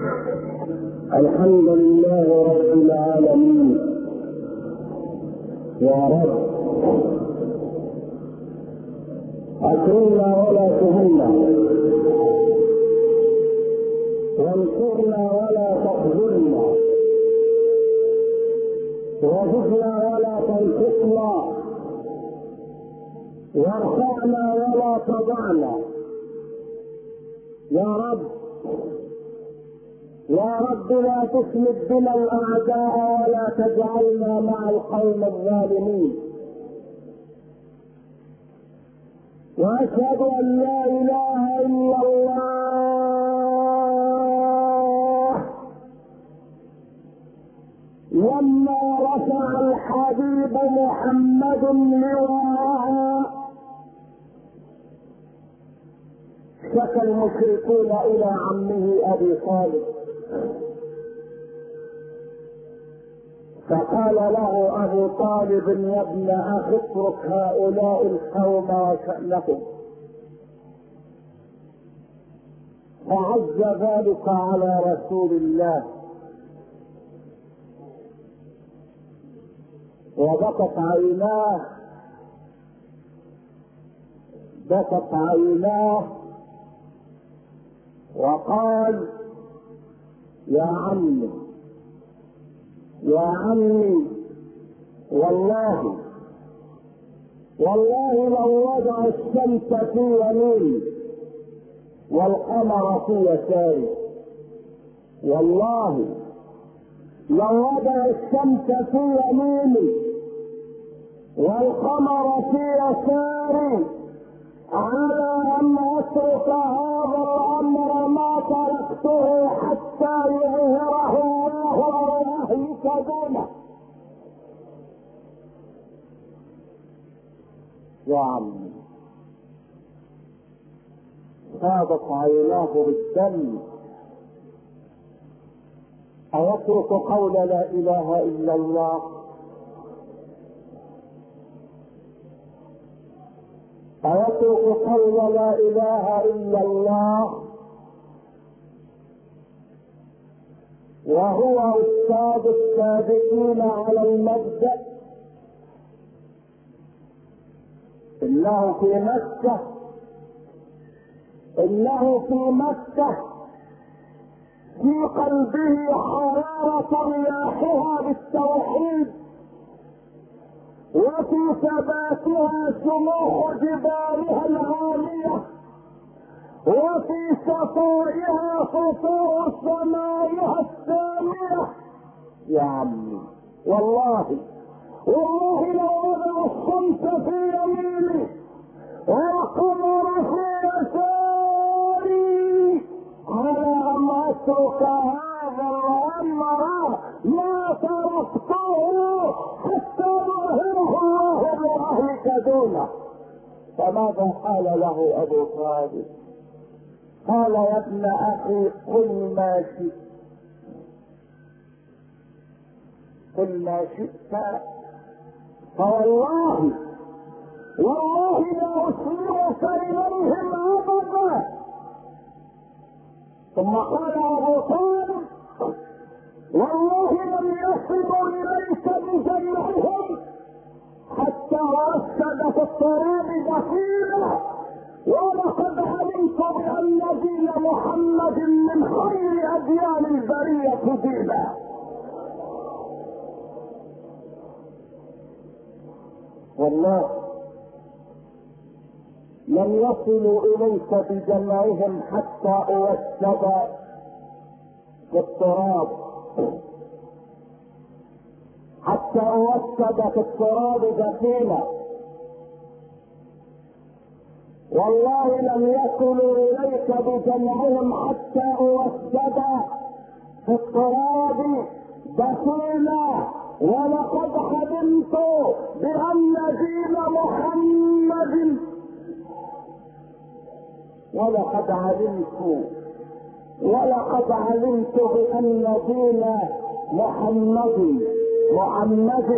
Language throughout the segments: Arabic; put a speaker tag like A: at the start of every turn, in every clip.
A: الحمد لله رب العالمين. يا رب. أكرمنا ولا تهنا. وانصرنا ولا تخذلنا. وزدنا ولا تنقصنا وارفعنا ولا تضعنا. يا رب. يا رب لا تسلب بنا الأعداء ولا تجعلنا مع القوم الظالمين. وأشهد أن لا إله إلا الله. لما رفع الحبيب محمد لواءها شكى المشركون إلى عمه أبي طالب. فقال له أبو طالب يا ابن اخ اترك هؤلاء القوم وشأنهم. فعز ذلك على رسول الله. وبكت عيناه. بكت عيناه. وقال يا عمي يا عمي والله والله لو وضع الشمس في يميني والقمر في يساري والله لو وضع الشمس في يميني والقمر في يساري على أن أترك هذا الأمر ما تركته حتى يظهره الله أو يهلك دونه يا عمي فاضت عيناه بالدم أيترك قول لا إله إلا الله أيترك قول لا إله إلا الله وهو أستاذ السابقين على المبدأ. إنه في مكة. إنه في مكة. في قلبه حرارة رياحها بالتوحيد. وفي ثباتها شموخ جبالها العالية. وفي صفائها سطوع سمائها السامية يا عمي والله والله لو وضع الشمس في يميني والقمر في يساري على ان اترك هذا الامر ما تركته حتى يظهره الله واهلك دونه فماذا قال له أبو طالب قال يا ابن أخي قل ما شئت. قل ما شئت. فوالله والله لا اسلمك اليهم ابدا ثم قال أبو طالب والله لم يصلوا اليك بجمعهم حتى وسد في التراب دخيله ولقد علمت بان دين محمد من خير أديان البرية دينا والله لم يصلوا إليك بجمعهم حتى أوسد في التراب حتى أوسد في التراب دفينا والله لم يصلوا إليك بجمعهم حتى اوسد في التراب دفينا ولقد علمت بأن دين محمد. ولقد علمت ولقد علمت بأن دين محمد محمد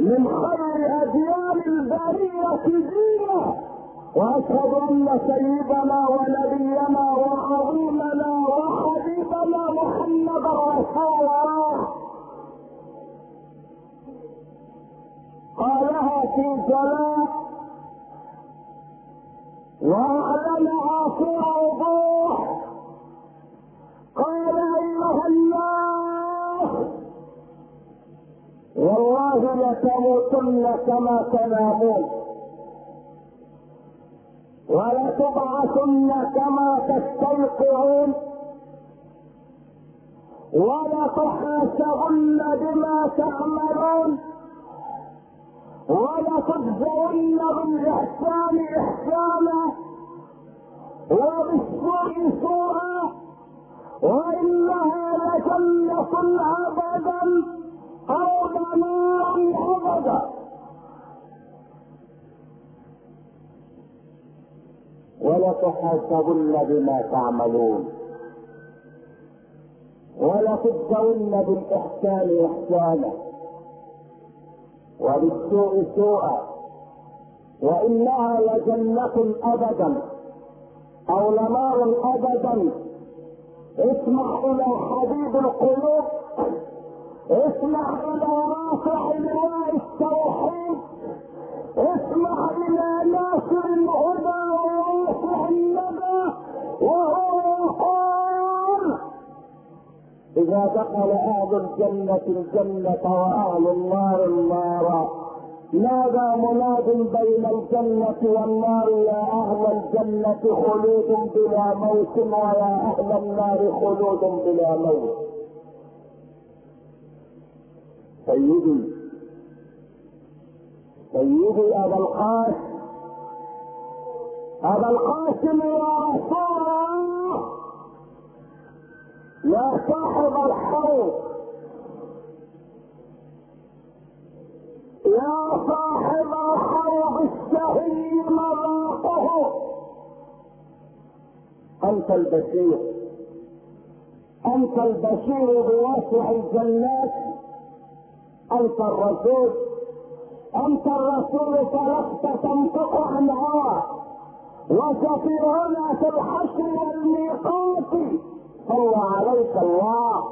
A: من خير أديان البرية دينا. واشهد ان سيدنا ونبينا وعظيمنا وحبيبنا محمدا رسول الله. قالها في جلاء واعلنها في وضوح قال أيها الناس والله لتموتن كما تنامون. ولتبعثن كما تستيقظون. ولتحاسبن بما تعملون. ولتجزون بالإحسان إحسانا. وبالسوء سوءا. وإنها لجنة أبدا أو نار أبدا. ولتحاسبن بما تعملون. ولتجزون بالإحسان إحسانا. وبالسوء سوءا. وإنها لجنة أبدا. أو لنار أبدا. اسمع إلى حبيب القلوب. اسمع إلى رافع لواء التوحيد. اسمع إلى ناصر الهدى ورافع الندى وهو يقول إذا دخل أهل الجنة الجنة وأهل النار النار. نادى مناد بين الجنة والنار؟ يا أهل الجنة خلود بلا موت ويا أهل النار خلود بلا موت. سيدي سيدي أبا القاسم. أبا القاسم يا رسول الله. يا صاحب الحوض يا صاحب الحوض الشهي مذاقه أنت البشير. أنت البشير بواسع الجنات. أنت الرسول. أنت الرسول فلست تنطق عن هوى في الحشر والميقات صلى عليك الله.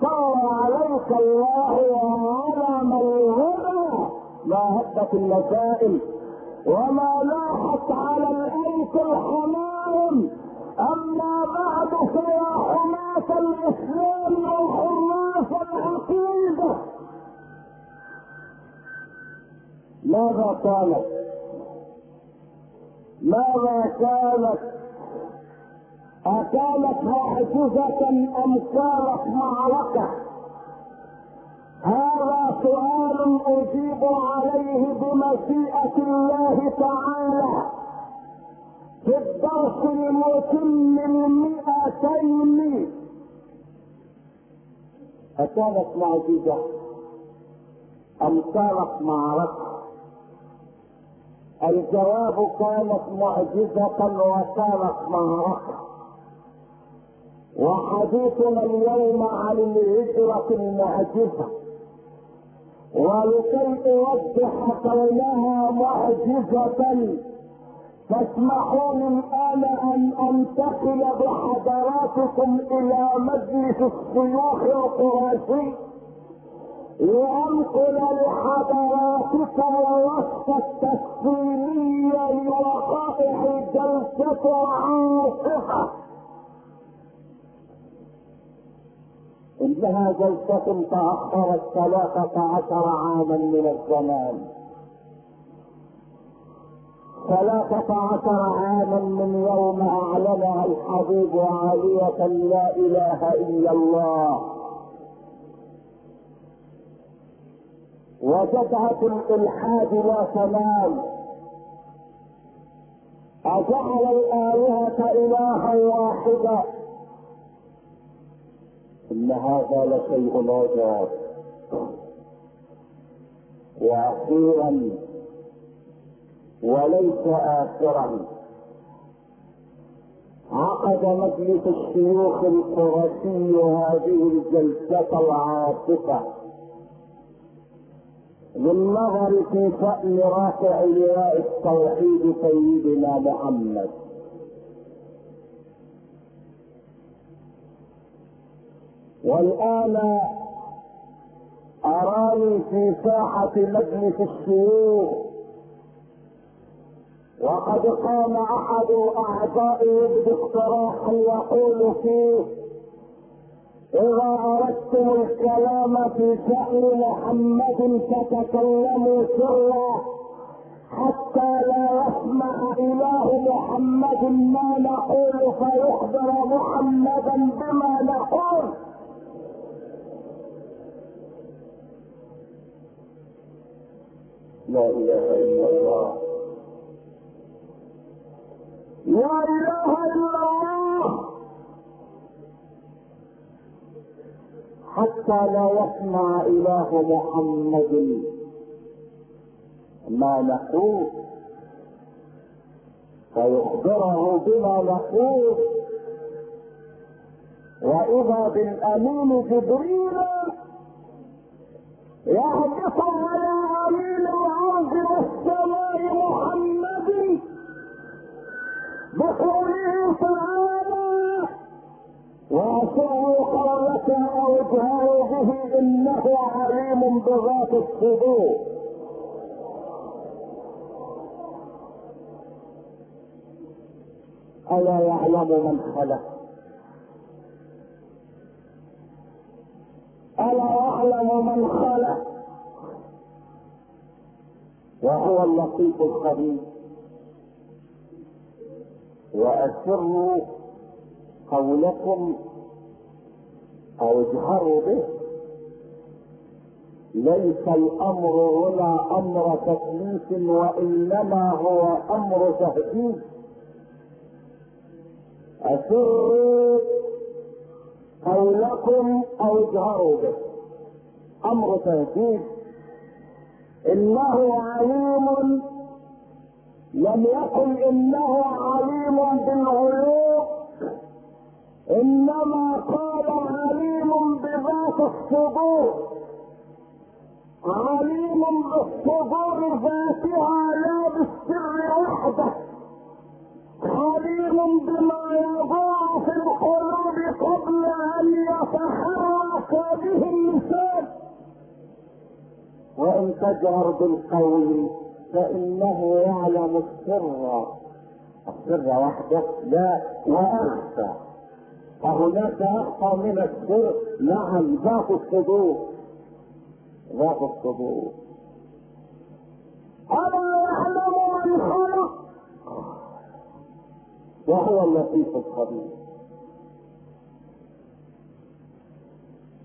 A: صلى عليك الله يا علم الهدى ما هبت المسائل وما لاحت على الايس الحمام. أما بعد فيا حماة الإسلام وحراس العقيدة. ماذا كانت ماذا كانت أكانت معجزة أم كانت معركة؟ هذا سؤال أجيب عليه بمشيئة الله تعالى. في الدرس المتم المئتين أكانت معجزة أم كانت معركة؟ الجواب كانت معجزة وكانت معركة. وحديثنا اليوم عن الهجرة المعجزة. ولكي أوضح كونها معجزة تسمحوا لي الآن أن أنتقل بحضراتكم إلى مجلس الشيوخ القرشي وانقل لحضراتكم الوصف التفصيلي لوقائع جلسة عاصفة إنها جلسة تأخرت ثلاثة عشر عاما من الزمان. ثلاثة عشر عاما من يوم أعلنها الحبيب عالية لا إله إلا الله. وجدعة الإلحاد لا تنام أجعل الآلهة إلها واحدا إن هذا لشيء عجاب وأخيرا وليس اخرا. عقد مجلس الشيوخ القرشي هذه الجلسة العاصفة للنظر في شأن رافع لواء التوحيد سيدنا محمد. والآن أراني في ساحة مجلس الشيوخ. وقد قام أحد أعضائي باقتراح يقول فيه إذا أردتم الكلام في شأن محمد فتكلموا سرا حتى لا يسمع إله محمد ما نقول فيخبر محمدا بما نقول. لا إله إلا الله. لا إله إلا الله. حتى لا يسمع إله محمد. ما نقول. فيخبره بما نقول. وإذا بالأمين جبريل يهبط على أمين تعالى به إنه عليم بذات الصدور. ألا يعلم من خلق. ألا يعلم من خلق. وهو اللطيف الخبير. وأسروا قولكم أو اجهروا به. ليس الأمر هنا أمر تكليف وإنما هو أمر تهديد. أسروا قولكم أو اجهروا به. أمر تهديد. إنه عليم لم يقل إنه عليم بالغيوب إنما قال عليم بذات الصدور. عليم بالصدور ذاتها لا بالسر وحده. عليم بما يضاع في القلوب قبل أن يتحرك به اللسان وإن تجهر بالقول فإنه يعلم السر. السر وحده لا واخفى فهناك اخفى من السر. نعم ذات الصدور. ذات الصدور. ألا يعلم من خلق؟ وهو اللطيف الخبير.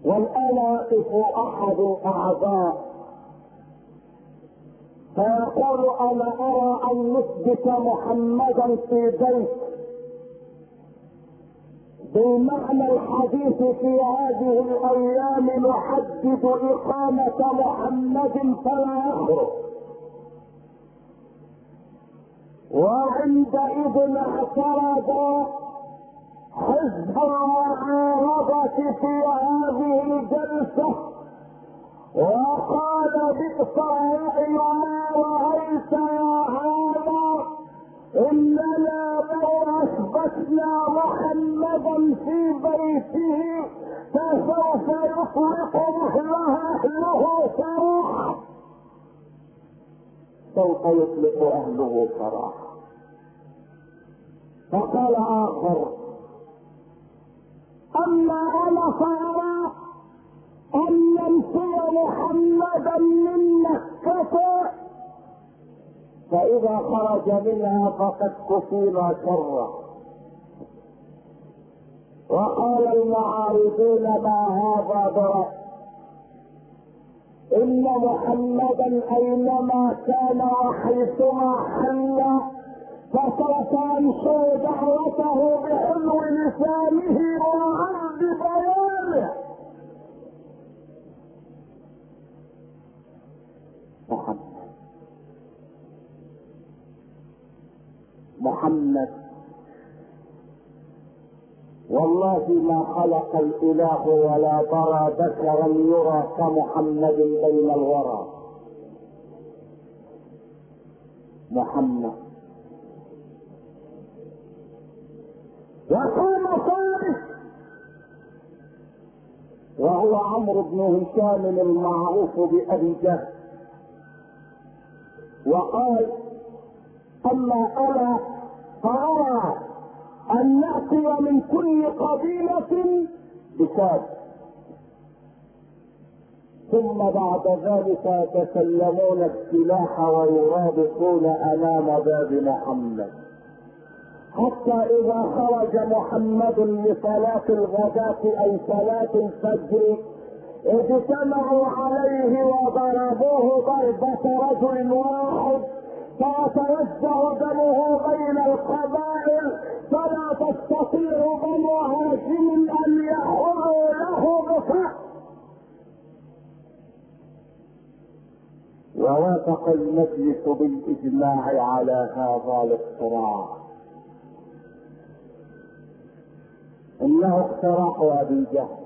A: والان يقف أحد الاعداء فيقول أنا أرى أن نثبت محمدا في بيت. بالمعنى الحديث في هذه الأيام نحدد إقامة محمد فلا يخرج. وعندئذ اعترض حزب المعارضة في هذه الجلسة وقال بئس الرأي ما رأيت يا هذا اننا لو أثبتنا محمدا في بيته فسوف يطلق مثلها أهله سراحا سوف يطلق أهله سراحا فقال آخر أما أنا فأرى أن ننفي محمدا من مكة. فإذا خرج منها فقد كفينا شره. وقال المعارضون ما هذا برأ؟ إن محمدا أينما كان وحيثما حل فسوف ينشر دعوته بحلو لسانه وعرض بيانه محمد. والله ما خلق الإله ولا برى بشرا يرى كمحمد بين الورى. محمد. وقام فارس وهو عمرو بن هشام المعروف بأبي جهل. وقال أما أنا فأرى أن نأتي من كل قبيلة الاكتساب ثم بعد ذلك يتسلمون السلاح ويرابطون أمام باب محمد. حتى إذا خرج محمد لصلاة الغداة أي صلاة الفجر اجتمعوا عليه وضربوه ضربة رجل واحد. فيتوزع دمه بين القبائل فلا تستطيع بنو هاشم ان يحروا له بفعل ووافق المجلس بالإجماع على هذا الاقتراح. إنه اقتراح أبي جهل.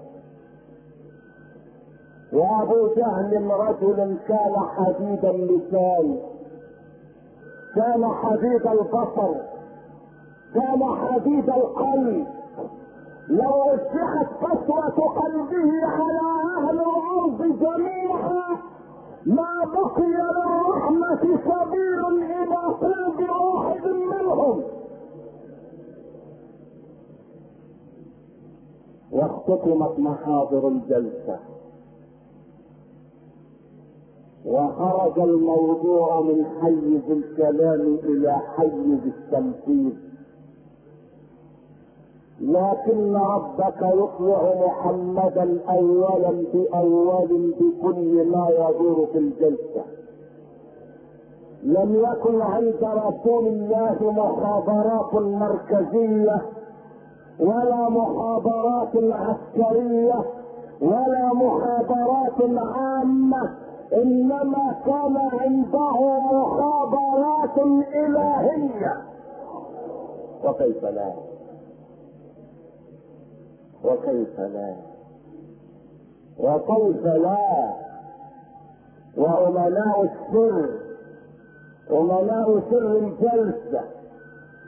A: وأبو جهل رجل كان حديد اللسان. كان حديد البصر كان حديد القلب. لو وسعت قسوة قلبه على أهل الأرض جميعا ما بقي للرحمة سبيل إلى قلب واحد منهم. واختتمت محاضر الجلسة. وخرج الموضوع من حيز الكلام إلى حيز التنفيذ لكن ربك يطلع محمدا اولا باول بكل ما يدور في الجلسة. لم يكن عند رسول الله مخابرات مركزية ولا مخابرات عسكرية ولا مخابرات عامة إنما كان عنده مخابرات إلهية. وكيف لا؟ وكيف لا؟ وكيف لا؟ وأمناء السر أمناء سر الجلسة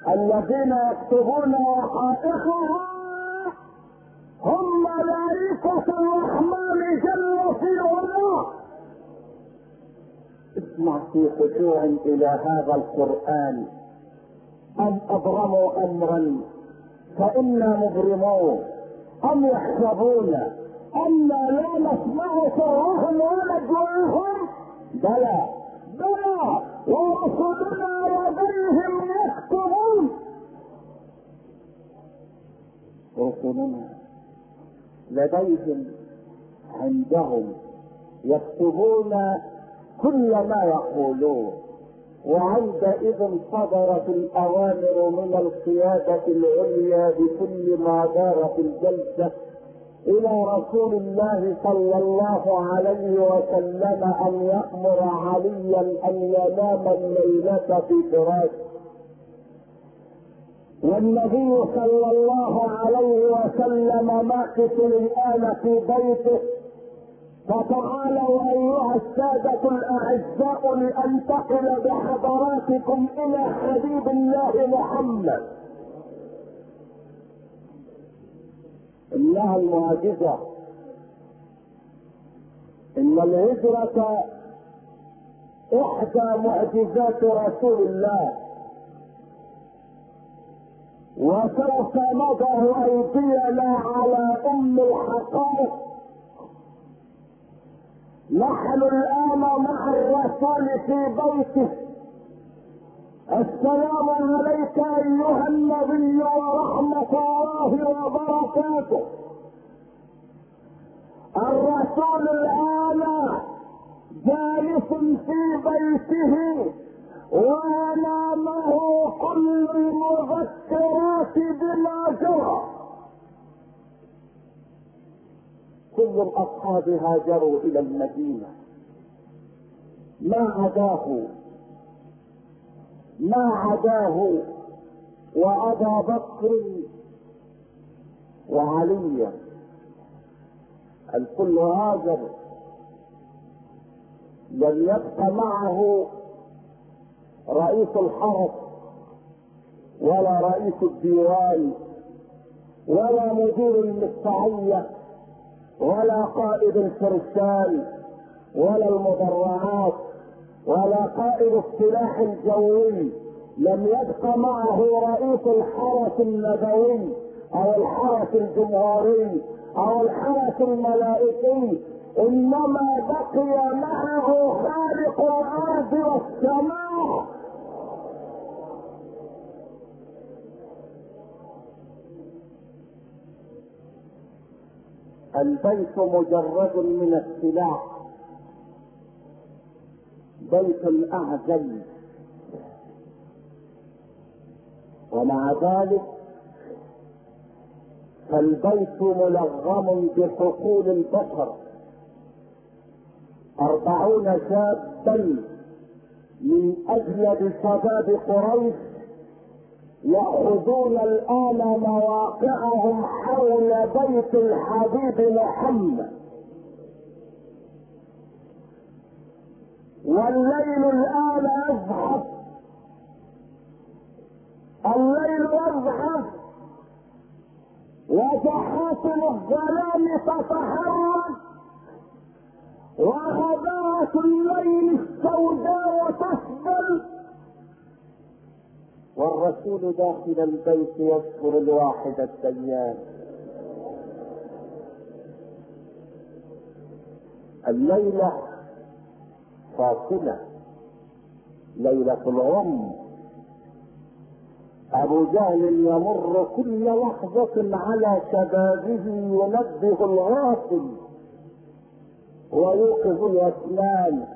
A: الذين يكتبون وقائعها هم ملائكة الرحمن جل في علاه اسمع في خشوع إلى هذا القرآن. أم أبرموا أمرا؟ فإنا مبرمون. أم يحسبون؟ أنا لا نسمع سرهم ونجواهم بلى. بلى. ورسلنا لديهم يكتبون. رسلنا لديهم عندهم يكتبون كل ما يقولون. وعندئذ صدرت الأوامر من القيادة العليا بكل ما دار في الجلسة إلى رسول الله صلى الله عليه وسلم أن يأمر عليا أن ينام الليلة في فراشه والنبي صلى الله عليه وسلم ماكث الآن في بيته فتعالوا أيها السادة الأعزاء لانتقل بحضراتكم إلى حبيب الله محمد. انها المعجزة. إن الهجرة إحدى معجزات رسول الله. وسوف نضع أيدينا على أم الحقائق. نحن الآن مع الرسول في بيته. السلام عليك أيها النبي ورحمة الله وبركاته. الرسول الآن جالس في بيته وأمامه كل المذكرات بما جرى. كل الأصحاب هاجروا إلى المدينة. ما عداه؟ ما عداه؟ وأبا بكر وعليا الكل هاجر. لم يبق معه رئيس الحرس ولا رئيس الديوان ولا مدير المدفعيه ولا قائد الفرسان ولا المدرعات ولا قائد السلاح الجوي لم يبق معه رئيس الحرس النبوي أو الحرس الجمهوري أو الحرس الملائكي إنما بقي معه خالق الأرض والسماء البيت مجرد من السلاح. بيت اعجل ومع ذلك فالبيت ملغم بحقول البشر. أربعون شابا من أجلب شباب قريش يأخذون الآن مواقعهم حول بيت الحبيب محمد. والليل الآن يزحف الليل يزحف وجحافل الظلام تتحرك. وغباءة الليل السوداء تسبل. والرسول داخل البيت يذكر الواحد الديان. الليلة فاصلة ليلة الغم. أبو جهل يمر كل لحظة على شبابه ينبه الغافل. ويوقظ الأسنان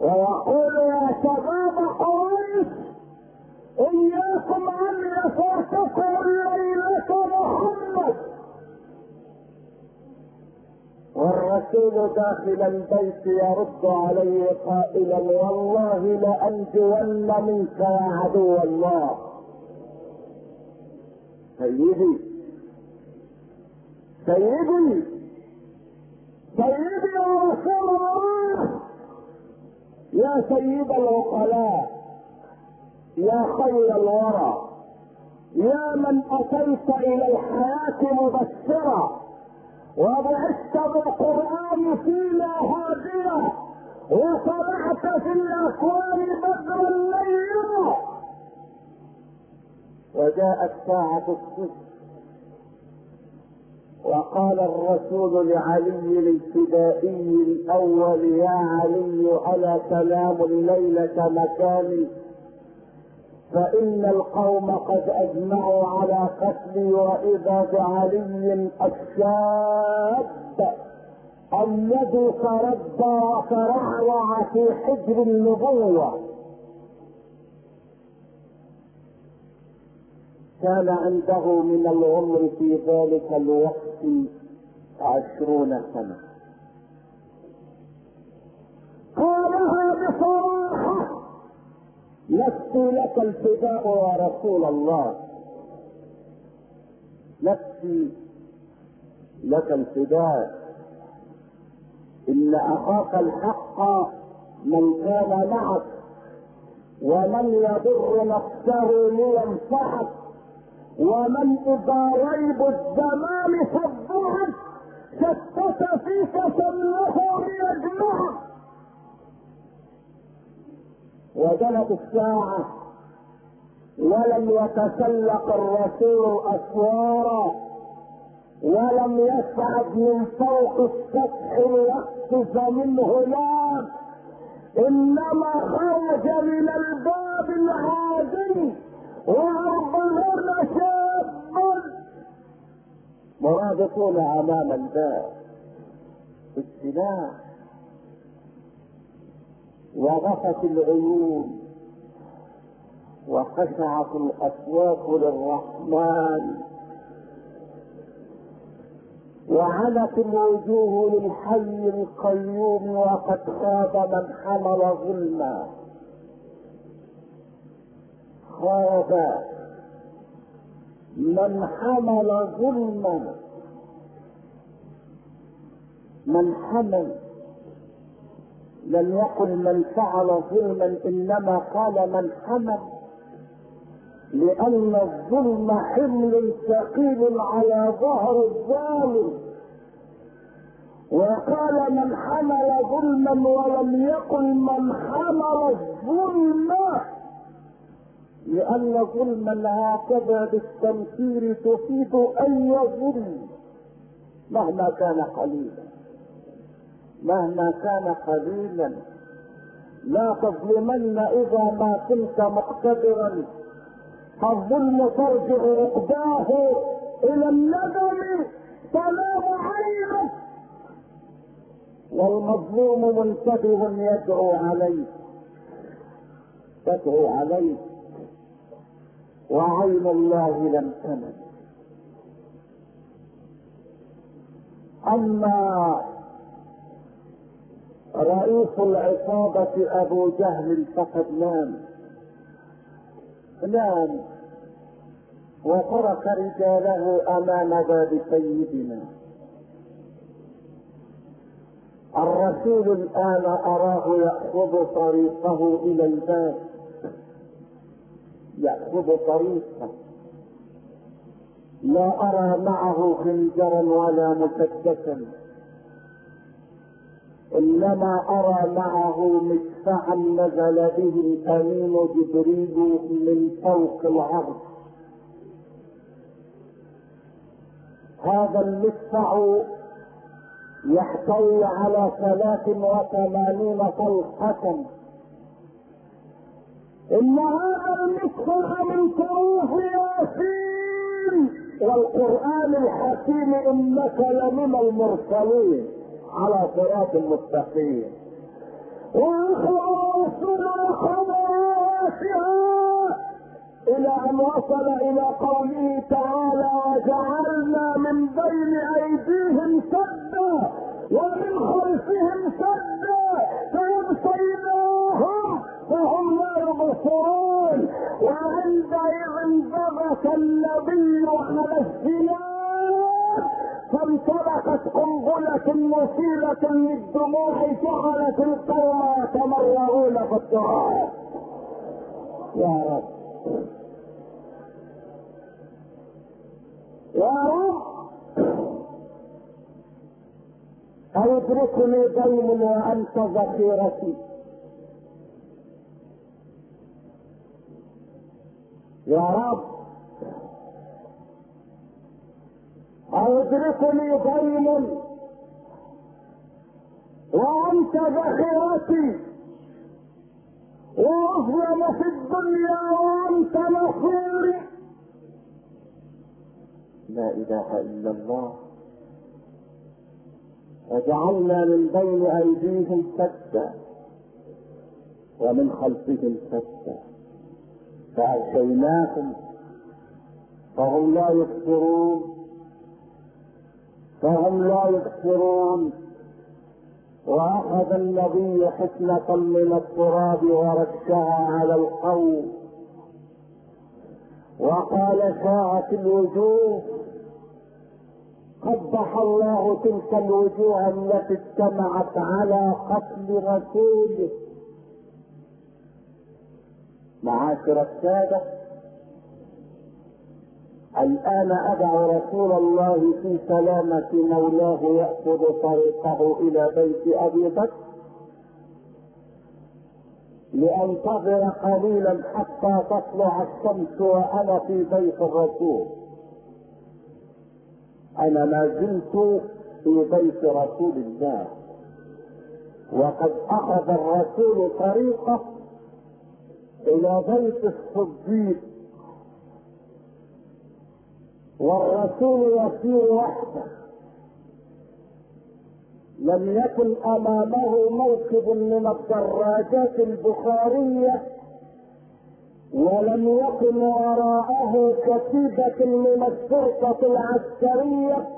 A: ويقول يا شباب قريش إياكم أن يفوتكم الليلة محمد. والرسول داخل البيت يرد عليه قائلا والله لأنجون منك يا عدو الله. سيدي سيدي سيدي يا رسول الله. يا سيد العقلاء يا خير الورى يا من أتيت إلى الحياة مبشرا وبعثت بالقرآن فينا هاديا وطلعت في الأكوان بدرا ليلا. وجاءت ساعة الصدق وقال الرسول لعلي الابتدائي الأول يا علي ألا تنام الليلة مكاني فإن القوم قد أجمعوا على قتلي وإذا بعلي الشاب الذي تربى وترعرع في حجر النبوة. كان عنده من العمر في ذلك الوقت عشرون سنة. قالها بصراحة نفسي لك الفداء يا رسول الله. نفسي لك الفداء. إن أخاك الحق من كان معك ومن يضر نفسه لينفعك ومن إذا ريب الزمان صدعك شتت فيك شمله ليجمعك. وجلت الساعة ولم يتسلق الرسول أسوارا ولم يصعد من فوق السطح ليقصف منه نار. إنما خرج من الباب العادي وأربعون شابا مرابطون أمام الباب بالسلاح وغفت العيون وخشعت الاصوات للرحمن. وعنت الوجوه للحي القيوم وقد خاب من حمل ظلما. خاب من حمل ظلما. من حمل لم يقل من فعل ظلما إنما قال من حمل لأن الظلم حمل ثقيل على ظهر الظالم. وقال من حمل ظلما ولم يقل من حمل الظلم لأن ظلما هكذا بالتمثيل تفيد أي ظلم مهما كان قليلا. مهما كان قليلا. لا تظلمن إذا ما كنت مقتدرا. الظلم ترجع عقباه إلى الندم. تنام عينك والمظلوم منتبه يدعو عليه. تدعو عليه. وعين الله لم تنم. أما رئيس العصابة أبو جهل فقد نام. نام وترك رجاله أمام باب سيدنا. الرسول الآن أراه يأخذ طريقه إلى الباب. يأخذ طريقه. لا أرى معه خنجرا ولا مسدسا. إنما أرى معه مدفعا نزل به الامين جبريل من فوق العرش. هذا المدفع يحتوي على ثلاث وثمانين طلقة إن هذا المدفع من كروه ياسين والقرآن الحكيم إنك لمن المرسلين. على صراط مستقيم. رسول خبراتها إلى أن وصل إلى قوله تعالى وجعلنا من بين أيديهم سدا ومن خلفهم سدا. فأبصرناهم فهم لا يبصرون. وعندئذ بغت النبي على الزناد فانطلقت قنبلة مثيرة للدموع جعلت القوم يتمرغون في التراب يا رب. يا رب. أيدركني دين وأنت ذخيرتي؟ يا رب. أيدركني دين وأنت ذخيرتي وأظلم في الدنيا وأنت نصيري لا إله إلا الله. وجعلنا من بين أيديهم سدا ومن خلفهم سدا. فأغشيناهم فهم لا يبصرون. فهم لا يبصرون. وأخذ النبي حسنة من التراب ورشها على القوم. وقال شاعت الوجوه. قبح الله تلك الوجوه التي اجتمعت على قتل رسوله معاشر السادة. الآن أدعو رسول الله في سلامة مولاه يأخذ طريقه إلى بيت أبي بكر لأنتظر قليلا حتى تطلع الشمس وأنا في بيت الرسول. أنا ما زلت في بيت رسول الله. وقد أخذ الرسول طريقه إلى بيت الصديق. والرسول يسير وحده. لم يكن أمامه موكب من الدراجات البخارية ولم يكن وراءه كتيبة من الشرطة العسكرية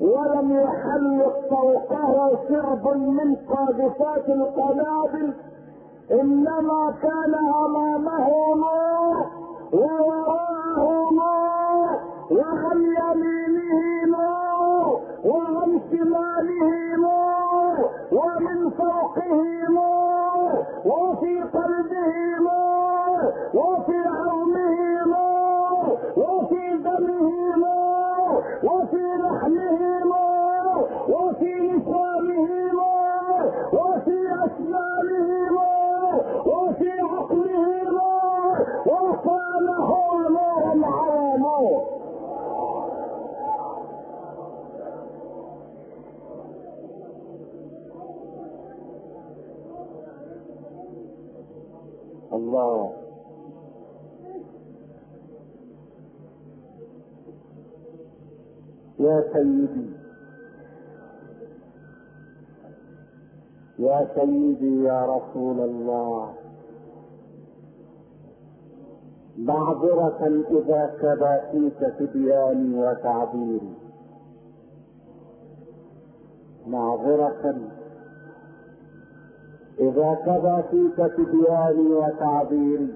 A: ولم يحلق فوقه سرب من قاذفات القنابل إنما كان أمامه نور ووراءه نور وعن الله. يا سيدي. يا سيدي يا رسول الله. معذرة إذا كباتيك تبياني وتعبيري معذرة إذا كذا فيك تبياني وتعبيري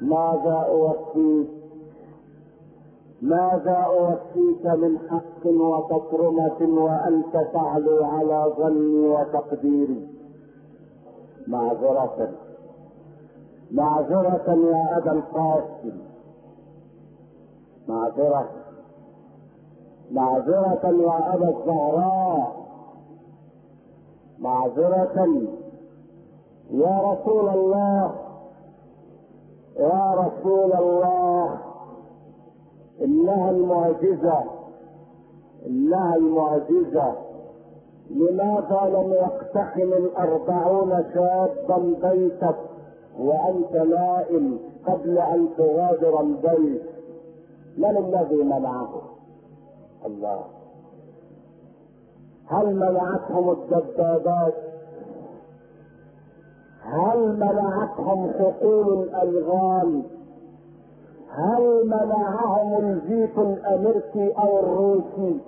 A: ماذا أوفيك ماذا أوفيك من حق وتكرمة وأنت تعلو على ظني وتقديري معذرة. معذرة يا أبا القاسم. معذرة. معذرة يا أبا الزهراء. معذرة. يا رسول الله يا رسول الله إنها المعجزة إنها المعجزة. لماذا لم يقتحم الأربعون شابا بيتك وأنت نائم قبل أن تغادر البيت؟ من الذي منعه؟ الله. هل منعتهم الدبابات؟ هل منعتهم حقول الألغام؟ هل منعهم الجيش الأمريكي أو الروسي؟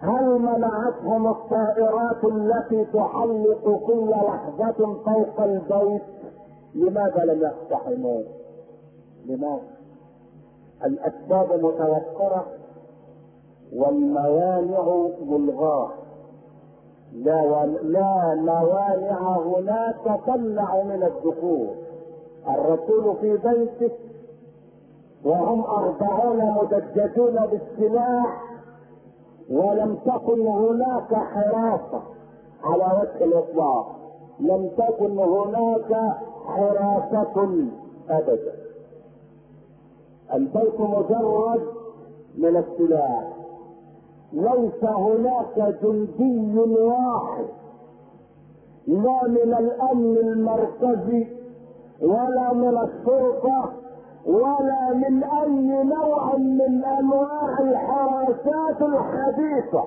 A: هل منعتهم الطائرات التي تحلق كل لحظة فوق البيت؟ لماذا لم يقتحموا؟ لماذا؟ الأسباب متوفرة؟ والموانع ملغاة. لا. لا موانع هناك تمنع من الدخول الرسول في بيته وهم أربعون مدججون بالسلاح ولم تكن هناك حراسة على وجه الإطلاق. لم تكن هناك حراسة أبدا. البيت مجرد من السلاح. ليس هناك جندي واحد لا من الأمن المركزي ولا من الشرطه ولا من أي نوع من أنواع الحراسات الحديثة.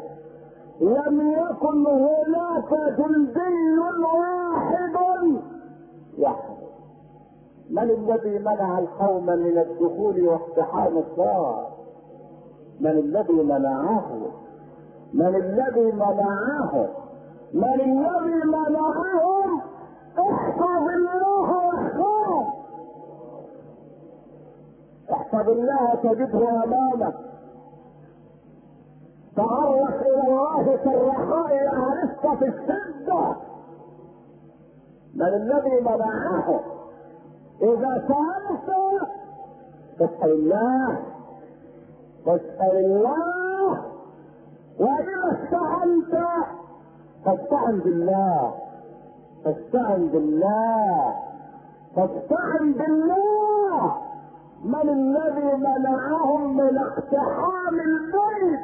A: لم يكن هناك جندي واحد. يحمل من الذي منع القوم من الدخول واقتحام الدار؟ من الذي منعه من الذي منعه من الذي منعهم احفظ الله واحفظه. احفظ الله تجده امامك تعرف إلى الله في الرخاء يعرفك في الشده من الذي منعه. إذا سألت فاسال الله. فاسأل الله واذا استعنت فاستعن بالله فاستعن بالله فاستعن بالله. من الذي منعهم من اقتحام البيت؟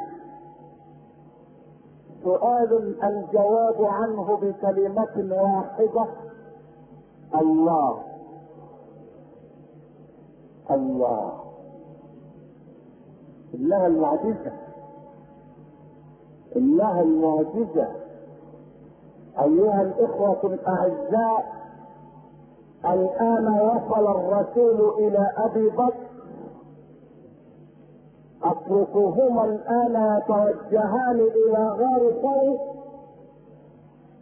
A: سؤال الجواب عنه بكلمة واحدة. الله. الله. إنها المعجزة إنها المعجزة أيها الإخوة الأعزاء الآن وصل الرسول إلى أبي بكر. أتركهما الآن يتوجهان إلى غار ثور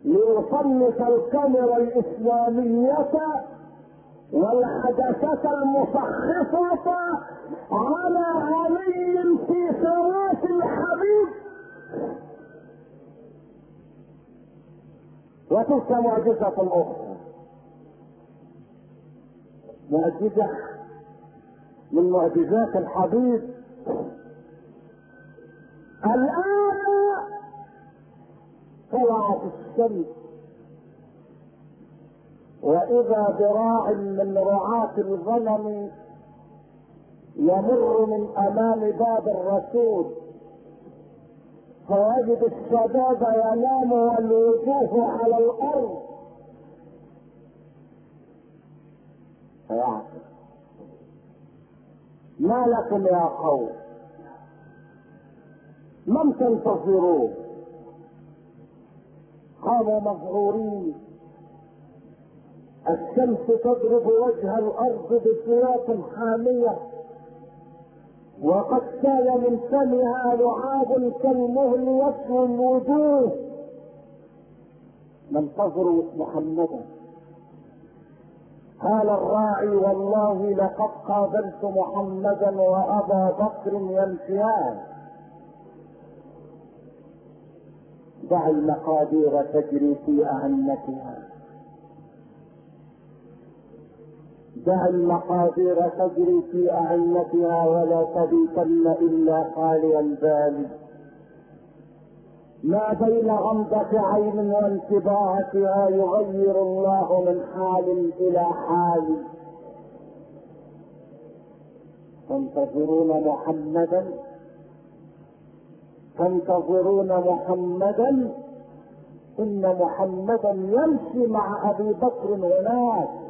A: ليسلط الكاميرا الإسلامية والعدسة المسخفة على علي في فراش الحبيب. وتلك معجزة أخرى. معجزة من معجزات الحبيب. الآن طلعت الشمس. وإذا براع من رعاة الغنم يمر من أمام باب الرسول فيجد الشباب ينام والوجوه على الأرض. فيعقل ما لكم يا قوم؟ من تنتظرون قاموا مذعورين الشمس تضرب وجه الأرض بسياط حامية. وقد سال من فمها لعاب كالمهل يسوي الوجوه. ننتظر محمدا قال الراعي والله لقد قابلت محمدا وأبا بكر يمشيان. دع المقادير تجري في أعنتها دع المقادير تجري في أعنتها ولا تبيتن إلا خالي البال. ما بين غمضة عين وانتباهتها يغير الله من حال إلى حال. تنتظرون محمدا. تنتظرون محمدا. إن محمدا يمشي مع أبي بكر هناك.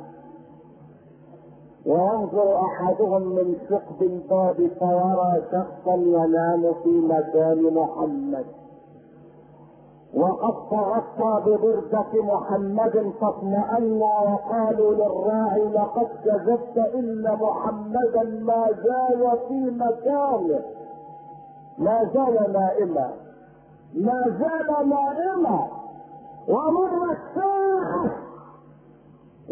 A: وينظر أحدهم من ثقب الباب فيرى شخصا ينام في مكان محمد. وقد تغطى ببردة محمد فاطمأنا وقالوا للراعي لقد كذبت إن محمدا ما زال في مكانه. ما زال نائما. ما زال نائما. ومرت ساعة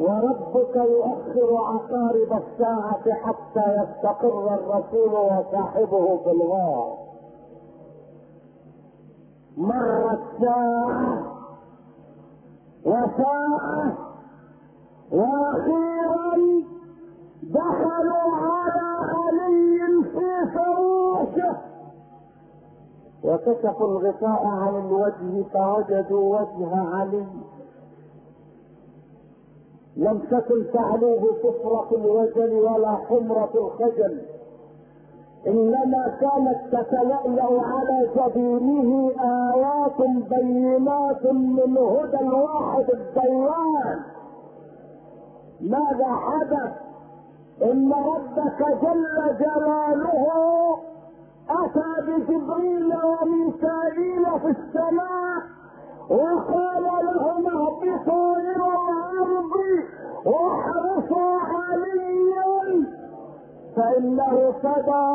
A: وربك يؤخر عقارب الساعة حتى يستقر الرسول وصاحبه في الغار. مرت ساعة وساعة وأخيرا دخلوا على علي في فروشه. وكشفوا الغطاء عن الوجه فوجدوا وجه علي. لم تكن تعلوه كفرة الوجل ولا حمرة الخجل إنما كانت تتلألأ على جبينه آيات بينات من هدى الواحد الديان ماذا حدث؟ إن ربك جل جلاله أتى بجبريل وميكائيل في السماء وقال لهم اهبطوا إلى الأرض واحرصوا عليا. فإنه فدى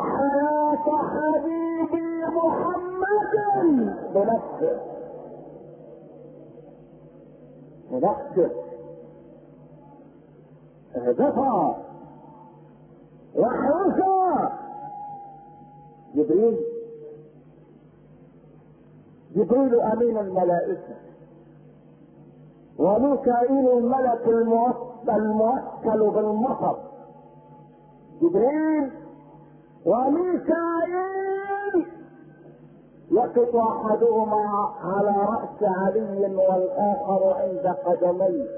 A: حياة حبيبي محمد بنفسه بنفسه اهدفا. واحرصا. جبريل. جبريل أمين الملائكة. وميكائيل الملك الموكل بالمطر جبريل وميكائيل يقف أحدهما على رأس علي والآخر عند قدميه.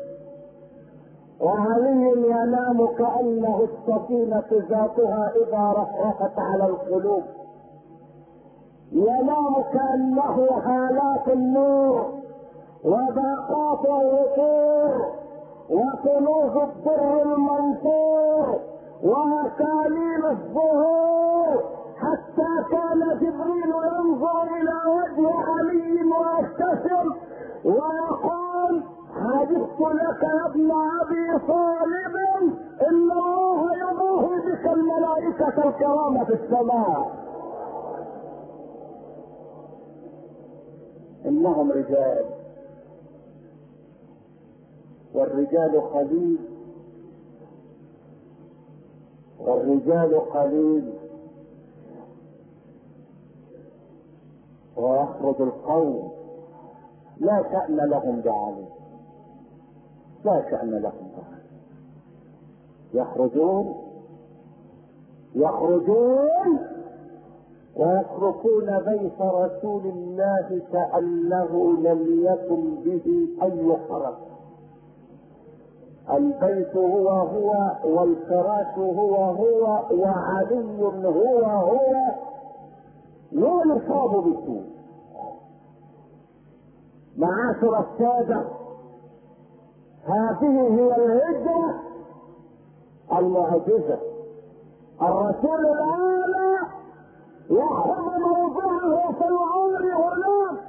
A: وعلي ينام كأنه السفينة ذاتها إذا رفرفت على القلوب. ينام كأنه هالات النور. وباقات الوقور وكنوز الدر المنثور وأكاليل الظهور حتى كان جبريل ينظر إلى وجه علي ويبتسم ويقول حدثت لك يا ابن أبي طالب إن الله يضاهي بك الملائكة الكرام في السماء. إنهم رجال. والرجال قليل. والرجال قليل. ويخرج القوم. لا شأن لهم بعلي. لا شأن لهم بعلي. يخرجون. يخرجون. ويتركون بيت رسول الله كأنه لم يكن به أي حرج البيت هو هو والفراش هو هو وعلي هو هو لا يصاب بسوء. معاشر السادة هذه هي الهجرة المعجزة. الرسول الآن يأخذ موضعه في العمر هناك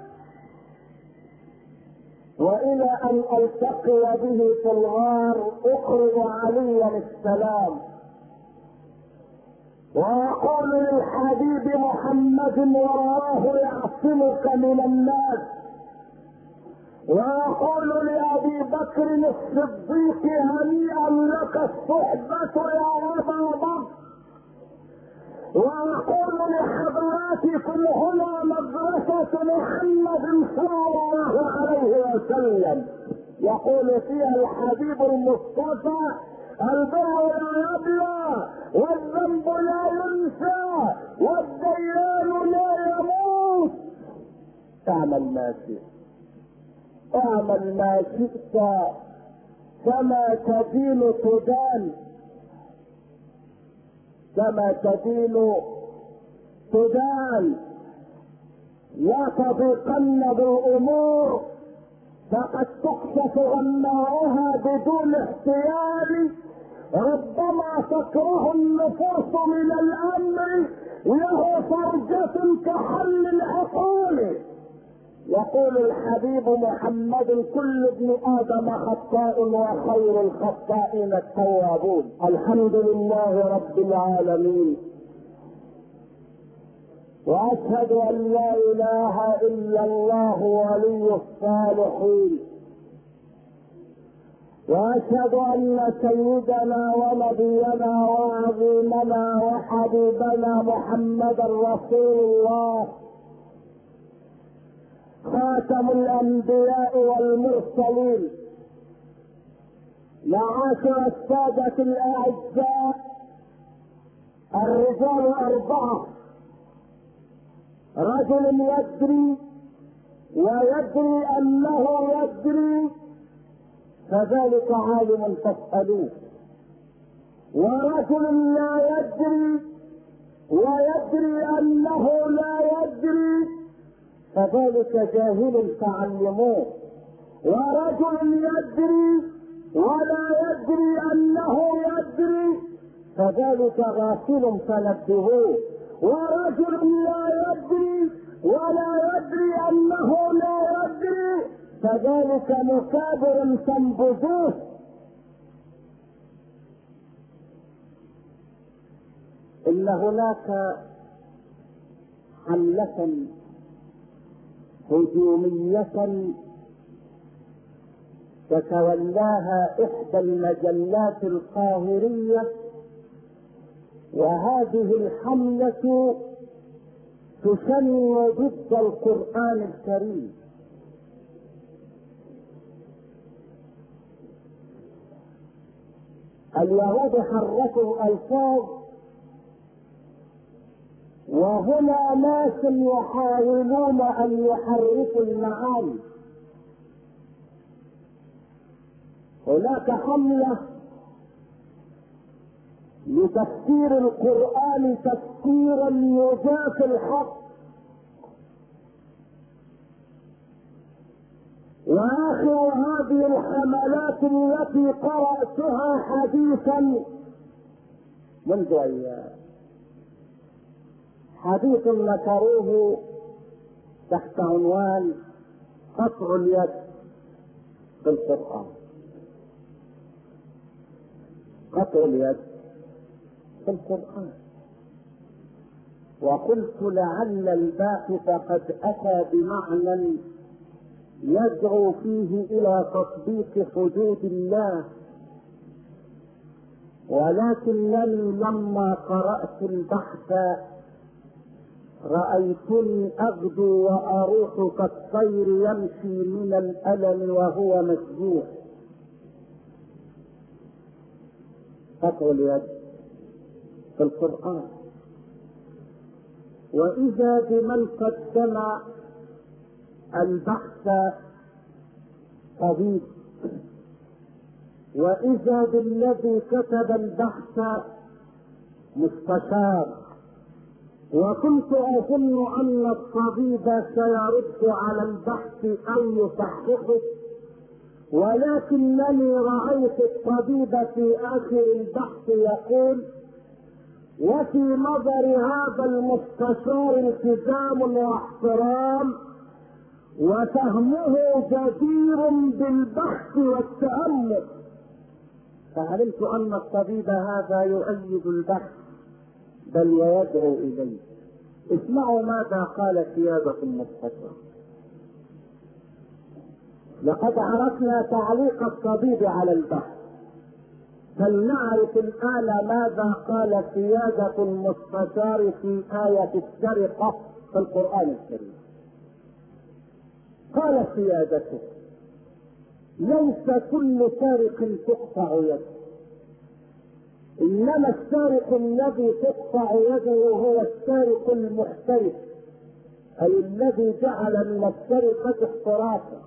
A: وإلى أن ألتقي به في الغار أقرض عليا السلام ويقول للحبيب محمد ورآه يعصمك من الناس. ويقول لأبي بكر الصديق هنيئا لك الصحبة يا ابا بكر ويقول لحضراتكم هنا مدرسة محمد صلى الله عليه وسلم. يقول فيها الحبيب المصطفى البر لا يبلى والذنب لا ينسى والديان لا يموت. اعمل ما شئت اعمل ما شئت كما تدين تدان. كما تدين تدان لا تضيقن بالامور فقد تكشف غماؤها بدون احتيال. ربما تكره النفوس من الأمر له فرجة كحل العقال يقول الحبيب محمد كل ابن آدم خطاء وخير الخطائين التوابون. الحمد لله رب العالمين. وأشهد أن لا إله إلا الله ولي الصالحين. وأشهد أن سيدنا ونبينا وعظيمنا وحبيبنا محمدا رسول الله. خاتم الأنبياء والمرسلين. معاشر السادة الأعزاء الرجال أربعة. رجل يدري ويدري أنه يدري فذلك عالم فاسألوه ورجل لا يدري ويدري أنه لا يدري فذلك جاهل فعلموه ورجل يدري ولا يدري أنه يدري فذلك غافل فنبهوه ورجل لا يدري ولا يدري أنه لا يدري فذلك مكابر فانبذوه إن هناك حملة هجومية تتولاها إحدى المجلات القاهرية وهذه الحملة تسمى ضد القرآن الكريم. اليهود حركوا ألفاظ؟ وهنا ناس يحاولون أن يحرفوا المعاني. هناك حملة لتفسير القرآن تفسيرا يجاف الحق. وآخر هذه الحملات التي قرأتها حديثا منذ أيام حديث ذكروه تحت عنوان قطع اليد في القرآن. قطع اليد في القرآن. وقلت لعل الباحث قد أتى بمعنى يدعو فيه إلى تطبيق حدود الله. ولكنني لما قرأت البحث رأيتني أغدو وأروح كالطير يمشي من الألم وهو مسجوح قطع اليد في القرآن. وإذا بمن قدم البحث طبيب. وإذا بالذي كتب البحث مستشار. وكنت أظن أن الطبيب سيرد على البحث أو يصححه ولكنني رأيت الطبيب في آخر البحث يقول وفي نظر هذا المستشار التزام واحترام وفهمه جدير بالبحث والتأمل. فعلمت أن الطبيب هذا يؤيد البحث. بل ويدعو إليه. اسمعوا ماذا قال سيادة المستشار لقد عرفنا تعليق الطبيب على البحث. فلنعرف الآن ماذا قال سيادة المستشار في آية السرقة في القرآن الكريم. قال سيادته ليس كل سارق تقطع يده. إنما السارق الذي تقطع يده هو السارق المحترف أي الذي جعل من السرقة احترافا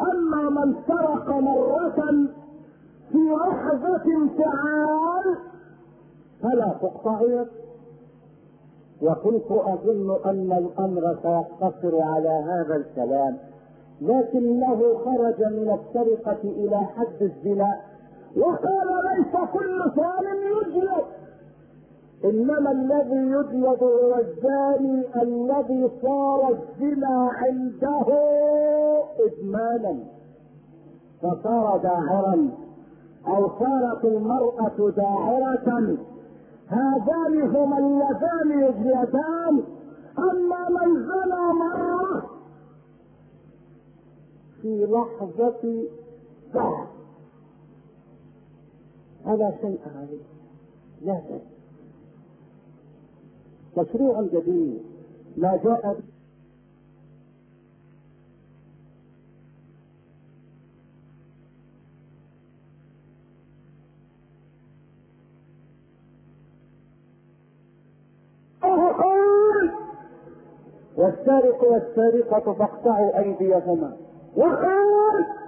A: أما من سرق مرة في لحظه انفعال فلا تقطع يده. وكنت أظن أن الأمر سيقتصر على هذا الكلام لكنه خرج من السرقة إلى حد الزنا. وقال ليس كل ثان يجلد. إنما الذي يجلد هو الزاني الذي صار الزنا عنده إدمانا. فصار داعرا أو صارت المرأة داعره هذان هما اللذان يجلدان. أما من زنى مره في ضعف هذا شيء عليه. لا مشروع جديد. ما جاء والسارق والسارقة فاقطعوا أيديهما. وقال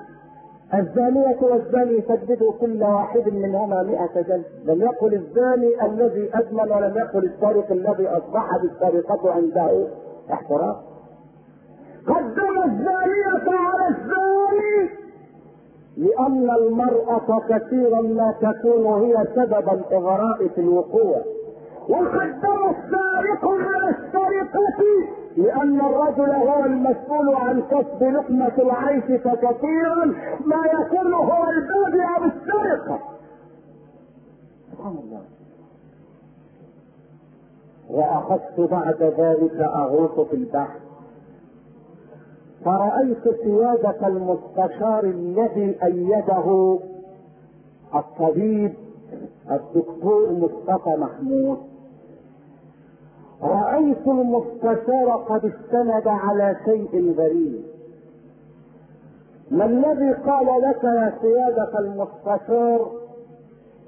A: الزانية والزاني فاجلدوا كل واحد منهما مئة جلد. لم يقل الزاني الذي أدمن ولم يقل السارق الذي أصبح بالسرقة عنده احتراف قدم الزانية على الزاني لأن المرأة كثيرا ما تكون هي سبب الإغراء في الوقوع. وقدم السارق على السرقة لأن الرجل هو المسؤول عن كسب لقمة العيش فكثيرا ما يكون هو البادئ بالسرقة سبحان الله. وأخذت بعد ذلك أغوص في البحر. فرأيت سيادة المستشار الذي أيده الطبيب الدكتور مصطفى محمود. رأيت المستشار قد استند على شيء غريب. ما الذي قال لك يا سيادة المستشار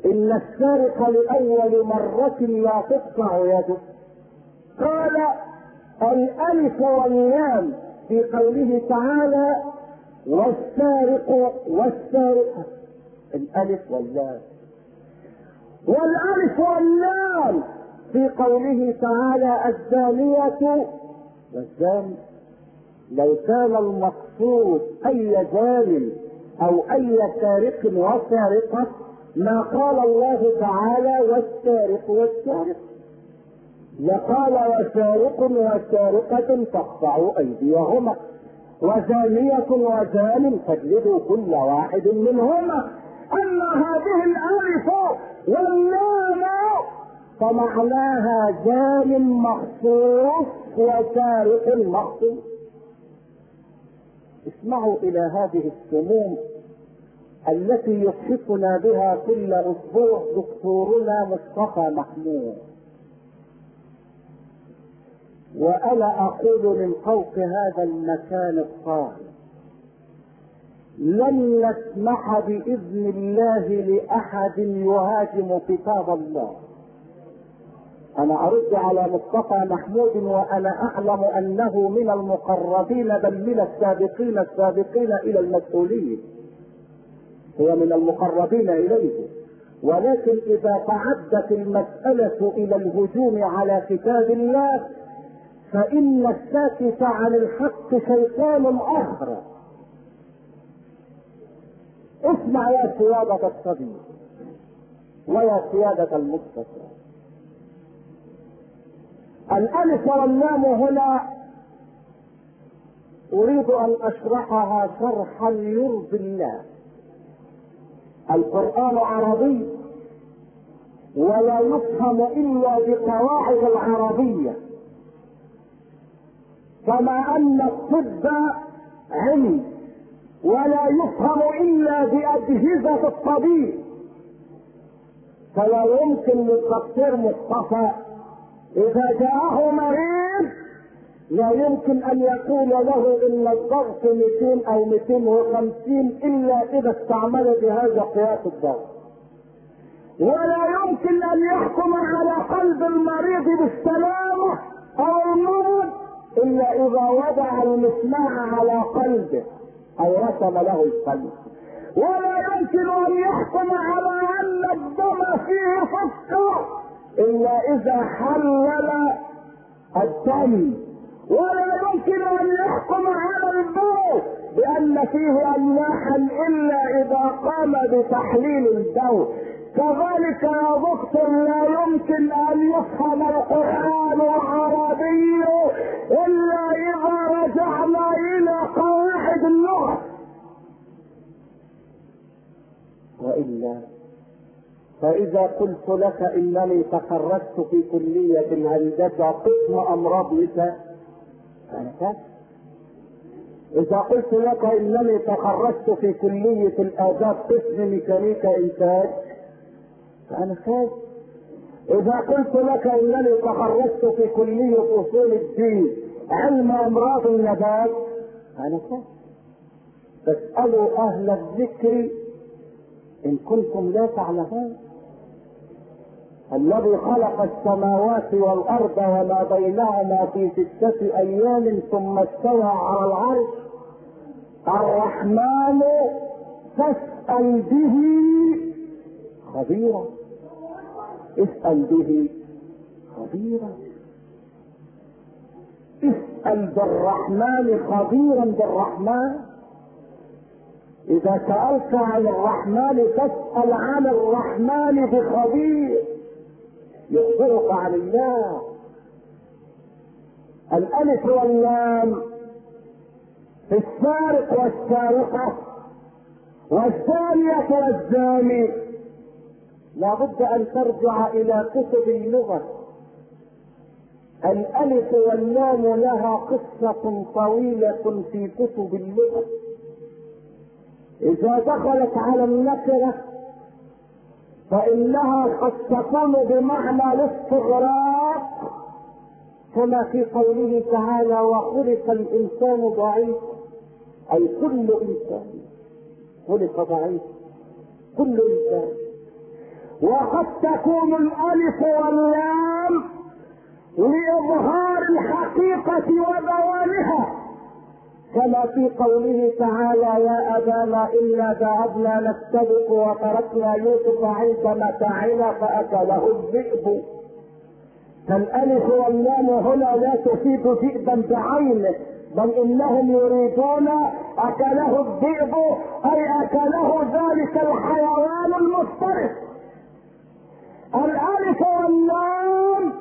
A: إن السارق لأول مرة لا تقطع يده؟ قال الألف واللام في قوله تعالى والسارق والسارقة الألف واللام والألف واللام. في قوله تعالى الزانية والزاني لو كان المقصود أي زان أو أي سارق وسارقة ما قال الله تعالى والسارق والسارق لقال وسارق وسارقة فاقطعوا أيديهما وزانية وزان فاجلدوا كل واحد منهما. أما هذه الألف واللام فمعناها زان مخصوص وسارق مخصوص اسمعوا إلى هذه السموم التي يضحكنا بها كل أسبوع دكتورنا مصطفى محمود. وأنا أقول من فوق هذا المكان الطاهر لن نسمح بإذن الله لأحد يهاجم كتاب الله. أنا أرد على مصطفى محمود وأنا أعلم أنه من المقربين بل من السابقين السابقين إلى المسؤولين. هو من المقربين إليه. ولكن إذا تعدت المسألة إلى الهجوم على كتاب الله فإن الساكت عن الحق شيطان آخر. اسمع يا سيادة الصبي ويا سيادة المصطفى الألف واللام هنا. أريد أن أشرحها شرحا يرضي الله. القرآن عربي ولا يفهم إلا بقواعد العربية. كما أن الطب علم ولا يفهم إلا بأجهزة الطبيب. فلا يمكن للدكتور مصطفى إذا جاءه مريض لا يمكن أن يقول له إن الضغط 200 أو 250 إلا إذا استعمل جهاز قياس الضغط. ولا يمكن أن يحكم على قلب المريض بالسلامة أو المرض إلا إذا وضع المسماع على قلبه أو رسم له القلب. ولا يمكن أن يحكم على أن الدم فيه فسقة إلا إذا حلل الدم ولا يمكن أن يحكم على البول بأن فيه أملاحا إلا إذا قام بتحليل البول. كذلك يا دكتور لا يمكن أن يفهم القرآن العربي إلا إذا رجعنا إلى قواعد اللغة وإلا فإذا قلت لك إنني تخرجت في كلية الهندسه قسم امراض نساء إذا قلت لك إنني تخرجت في كلية الآداب قسم ميكانيكا إنتاج. فأنا خايف إذا قلت لك إنني تخرجت في كلية أصول الدين علم أمراض النبات. أنا خايف فاسألوا أهل الذكر إن كنتم لا تعلمون. الذي خلق السماوات والأرض وما بينهما في ستة أيام ثم استوى على العرش. الرحمن فاسأل به خبيرا. اسأل به خبيرا. اسأل بالرحمن خبيرا بالرحمن. إذا سألت عن الرحمن فاسأل عن الرحمن بخبير. يخبرك عن الله الألف واللام في السارق والسارقة والزانية والزاني لابد أن ترجع إلى كتب اللغة. الألف واللام لها قصة طويلة في كتب اللغة. إذا دخلت على النكرة فإنها قد تكون بمعنى الاستغراق كما في قوله تعالى وخلق الإنسان ضعيفا أي كل إنسان خلق ضعيفا كل إنسان. وقد تكون الألف واللام لإظهار الحقيقة وبوانها كما في قوله تعالى يا أبانا انا ذهبنا نستبق وتركنا يوسف عند متاعنا فأكله الذئب. فالالف واللام هنا لا تفيد ذئبا بعينه بل إنهم يريدون أكله الذئب أي أكله ذلك الحيوان المفترس. الألف واللام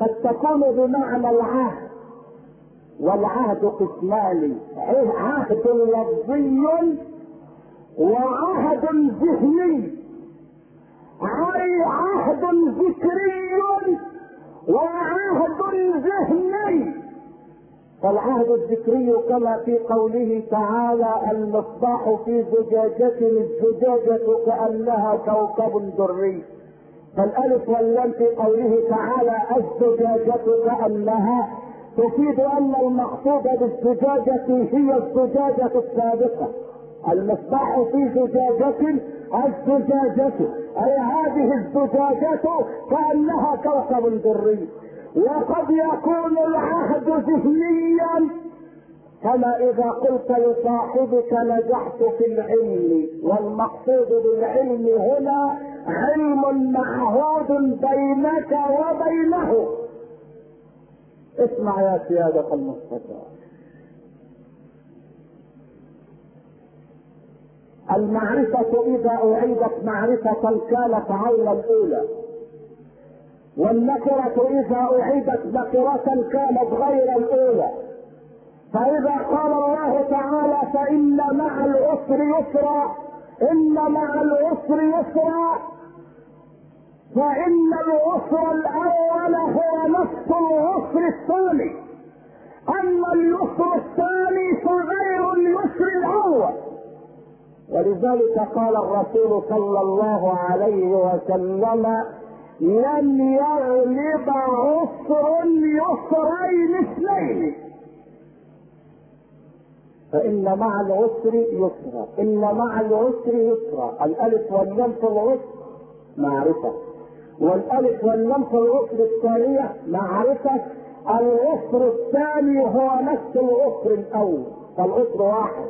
A: قد تكون بمعنى العهد. والعهد قسمان عهد لفظي وعهد ذهني. عهد ذكري وعهد ذهني. فالعهد الذكري كما في قوله تعالى المصباح في زجاجة الزجاجة كأنها كوكب دري. فالألف واللام في قوله تعالى الزجاجة كأنها تفيد أن المقصود بالزجاجة هي الزجاجة السابقة. المصباح في زجاجة الزجاجة. أي هذه الزجاجة كأنها كوكب دري. وقد يكون العهد ذهنيا كما إذا قلت لصاحبك نجحت في العلم والمقصود بالعلم هنا علم معهود بينك وبينه. اسمع يا سيادة المصطفى. المعرفة إذا أعيدت معرفة كانت عين الأولى. والنكرة إذا أعيدت نكرة كانت غير الأولى. فإذا قال الله تعالى فإن مع العسر يسرا إن مع العسر يسرا فإن العسر الأول هو نفس العسر الثاني. أما اليسر الثاني فغير اليسر الأول. ولذلك قال الرسول صلى الله عليه وسلم لن يغلب عسر يسرين اثنين. فإن مع العسر يسرا إن مع العسر يسرا الألف واللام في العسر معرفة. والألف واللام في العسر الثانية معرفة العسر الثاني هو نفس العسر الأول فالعسر واحد.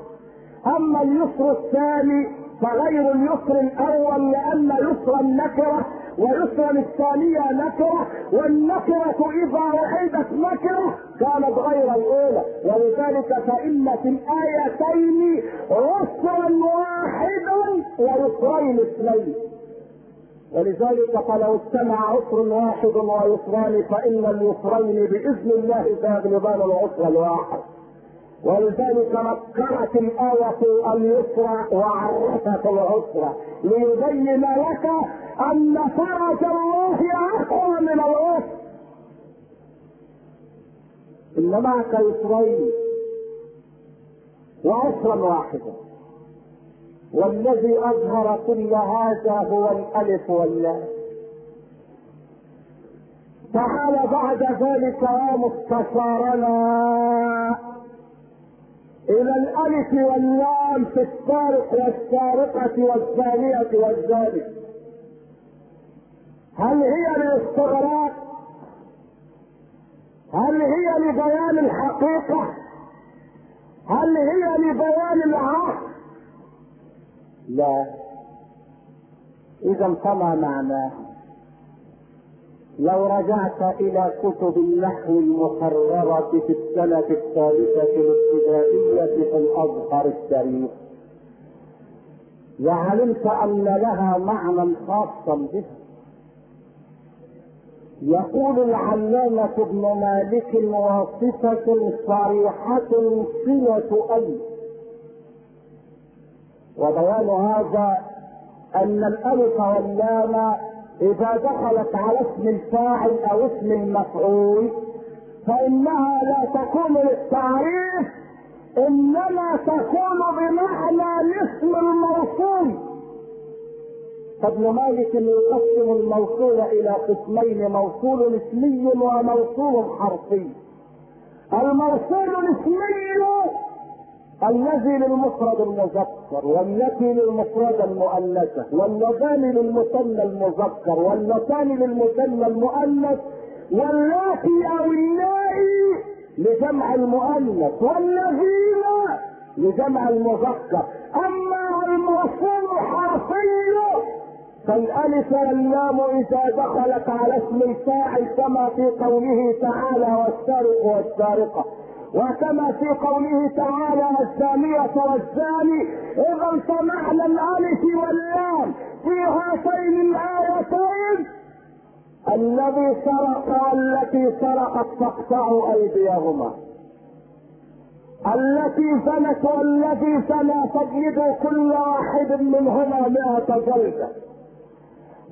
A: أما اليسر الثاني فغير اليسر الأول لأن يسر النكرة ويسر الثانية نكرة والنكرة إذا وحدت نكرة كانت غير الأولى. ولذلك فإن في الآيتين عسرا واحدا ويسرين اثنين. ولذلك فلو اجتمع عسر واحد ويسران فإن اليسرين بإذن الله سيغلبان العسر الواحد. ولذلك نكرت الآية اليسرى وعرفت العسرى ليبين لك أن فرج الله أقوى من العسر. إن معك يسرين وعسرا واحدا. والذي أظهر كل هذا هو الألف واللام. تعال بعد ذلك يا مستشارنا إلى الألف واللام في السارق والسارقة والزانية والزاني. هل هي للاستغراق؟ هل هي لبيان الحقيقة؟ هل هي لبيان العهد لا. إذا فما معناه لو رجعت إلى كتب النحو المحررة في السنة الثالثة الابتدائية في الأزهر الشريف. لعلمت أن لها معنى خاصا بها يقول العلامة ابن مالك واصفة صريحة صلة أي. وبيان هذا أن الألف واللام إذا دخلت على اسم الفاعل أو اسم المفعول فإنها لا تكون للتعريف إنما تكون بمعنى الاسم الموصول. فابن مالك يقسم الموصول إلى قسمين موصول اسمي وموصول حرفي. الموصول الاسمي الذي للمفرد المذكر والتي للمفرد المؤنثة واللذان للمثنى المذكر واللتان للمثنى المؤنث واللاتي أو اللائي لجمع المؤنث والذين لجمع المذكر. أما الموصول حرفي فالألف واللام إذا دخلت على اسم الفاعل كما في قوله تعالى والسارق والسارقة. وكما في قوله تعالى الزانية والزاني اذا فمعنى الآلف واللام في هاتين الايتين الذي سرق والتي سرقت فاقطعوا أيديهما. التي زنت والذي زنى فاجلدوا كل واحد منهما مئة جلدة.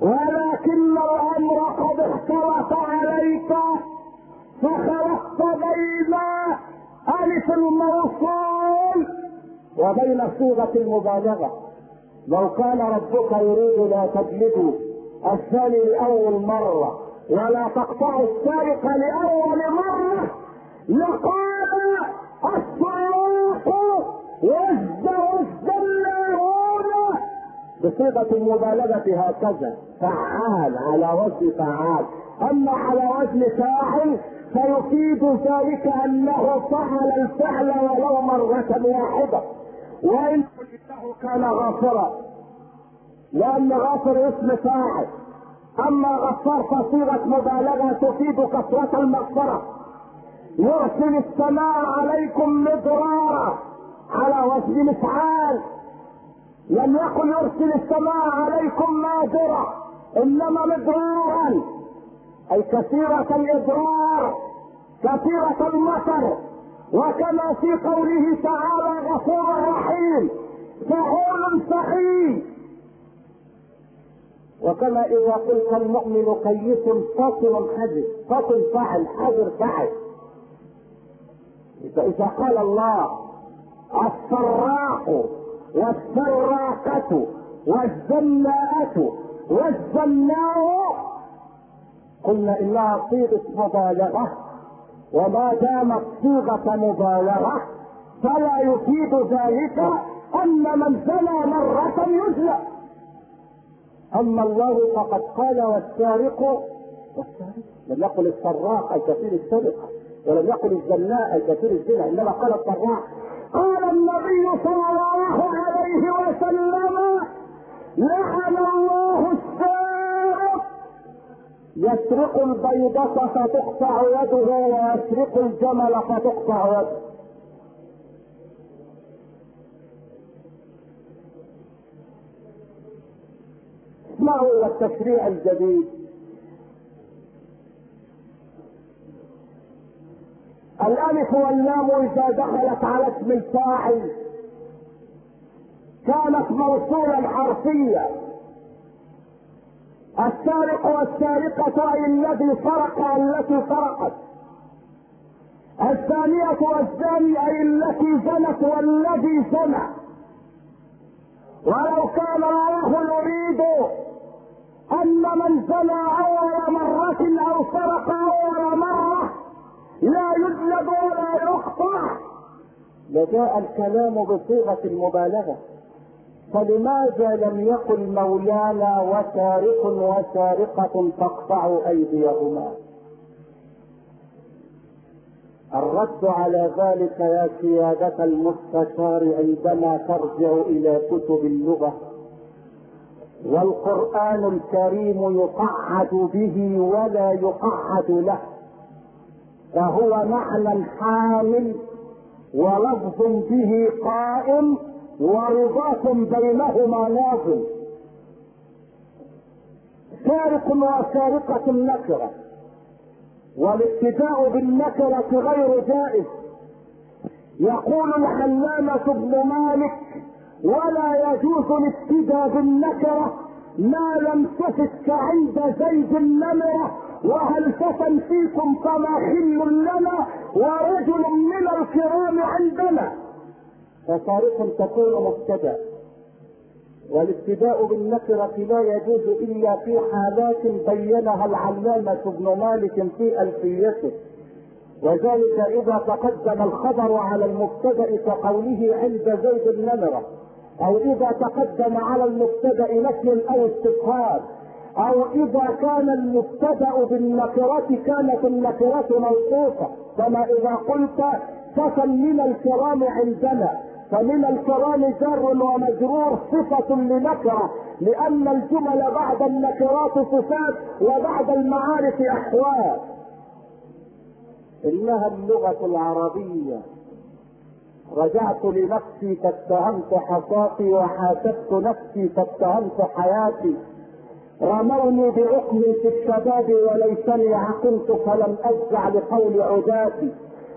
A: ولكن الأمر قد اختلط عليك فخلقت بين ألف الموصول وبين صيغة المبالغة لو كان ربك يريد لا تجلدوا الثاني لأول مرة ولا تقطعوا السارق لأول مرة لقال السراق وزه الزلارون بصيغة المبالغة هكذا. فعال على وزن فعال. أما على وزن فاعل فيفيد ذلك أنه فعل الفعل ولو مرة واحدة. وإن انه كان غافرا. لأن غافر اسم فاعل. أما غفار فصيغة مبالغة تفيد كثرة المغفرة. يرسل السماء عليكم مدرارا على وزن مفعال. لم يقل يرسل السماء عليكم ماجرة إنما مدرارا. أي كثيرة الإضرار كثيرة المطر وكما في قوله تعالى غفور رحيم فعول سخي وكما اذا قلت المؤمن كيس فاصل حذر فاصل فعل حذر فعل فاذا قال الله السراق والسراقة والزناءة والزناء قلنا انها صيغة مبالغة وما دامت صيغة مبالغة فلا يفيد ذلك أن من زنى مرة يزلى أما الله فقد قال والسارق والسارق لم يقل السراق اي كثير السرقة ولم يقل الزناء اي كثير الزنا إنما قال السراق. قال النبي صلى الله عليه وسلم لعن الله السارق يسرق البيضة فتقطع يده ويسرق الجمل فتقطع يده. ما هو التشريع الجديد. الألف واللام إذا دخلت على اسم الفاعل كانت موصولا حرفيا. السارق والسارقة أي الذي سرق التي سرقت الزانية والزاني أي التي زنت والذي زنى. ولو كان الله يريد أن من زنى أول مرة أو سرق أول مرة لا يجلد ولا يقطع لجاء الكلام بصيغة المبالغة فلماذا لم يقل مولانا وسارق وسارقة تقطع أيديهما؟ الرد على ذلك يا سيادة المستشار عندما ترجع إلى كتب اللغة والقرآن الكريم يقعد به ولا يقعد له فهو معنى حامل ولفظ به قائم ورباط بينهما نازل سارق وسارقة نكرة والابتداء بالنكرة غير جائز. يقول العلامة ابن مالك ولا يجوز الابتداء بالنكرة ما لم تفت عند زيد النمرة. وهل فتن فيكم فما خل لنا ورجل من الكرام عندنا؟ فصارخ تكون مبتدأ. والابتداء بالنكرة لا يجوز إلا في حالات بينها العلامة ابن مالك في ألفيته. وذلك إذا تقدم الخبر على المبتدأ كقوله عند زيد النمرة أو إذا تقدم على المبتدأ نفي أو استفهام أو إذا كان المبتدأ بالنكرة كانت النكرة موصوفة كما إذا قلت فتى من الكرام عندنا. فمن الكرام جر ومجرور صفة لنكرة لأن الجمل بعد النكرات صفات وبعد المعارف أحوال. إنها اللغة العربية. رجعت لنفسي فاتهمت حصاتي وحاسبت نفسي فاتهمت حياتي. رموني بعقم في الشباب وليسني عقلت فلم أجزع لقول عداتي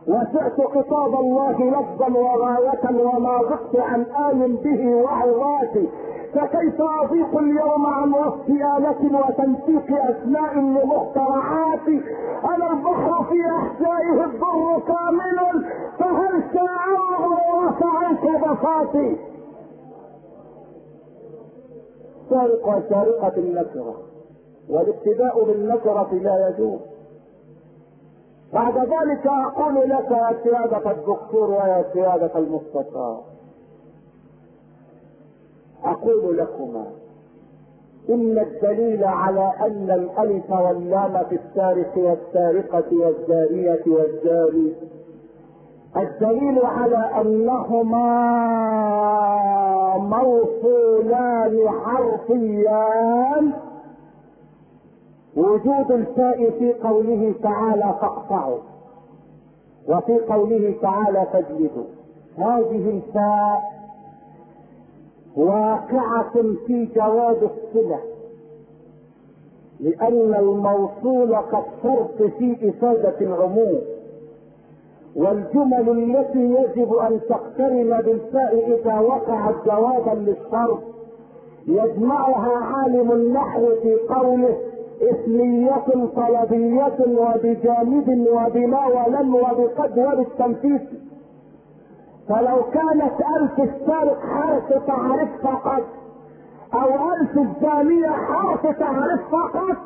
A: وسعت خطاب الله لفظا وغاية وما ضقت عن آل به وعظاتي. فكيف أضيق اليوم عن وصف آلة وتنسيق أسماء لمخترعات؟ أنا البحر في أحشائه الضر كامل فهل ساعه ورفعت بساطي سارق وسارقة النكرة والابتداء بالنكرة لا يجوز. بعد ذلك أقول لك يا سيادة الدكتور ويا سيادة المستشار. أقول لكما إن الدليل على أن الألف واللام في السارق والسارقة والزارية والزاري الدليل على أنهما موصولان حرفيان وجود الفاء في قوله تعالى فاقطعوا وفي قوله تعالى فاجلدوا. هذه الفاء واقعة في جواب الصلة لأن الموصول كالشرط في إفادة العموم والجمل التي يجب أن تقترن بالفاء إذا وقعت جوابا للشرط يجمعها عالم النحو في قوله اسمية طلبية وبجانب وبما ولم وبقد وبالتنفيذ فلو كانت ألف السارق حرف تعرف فقط أو ألف الزانية حرف تعرف فقط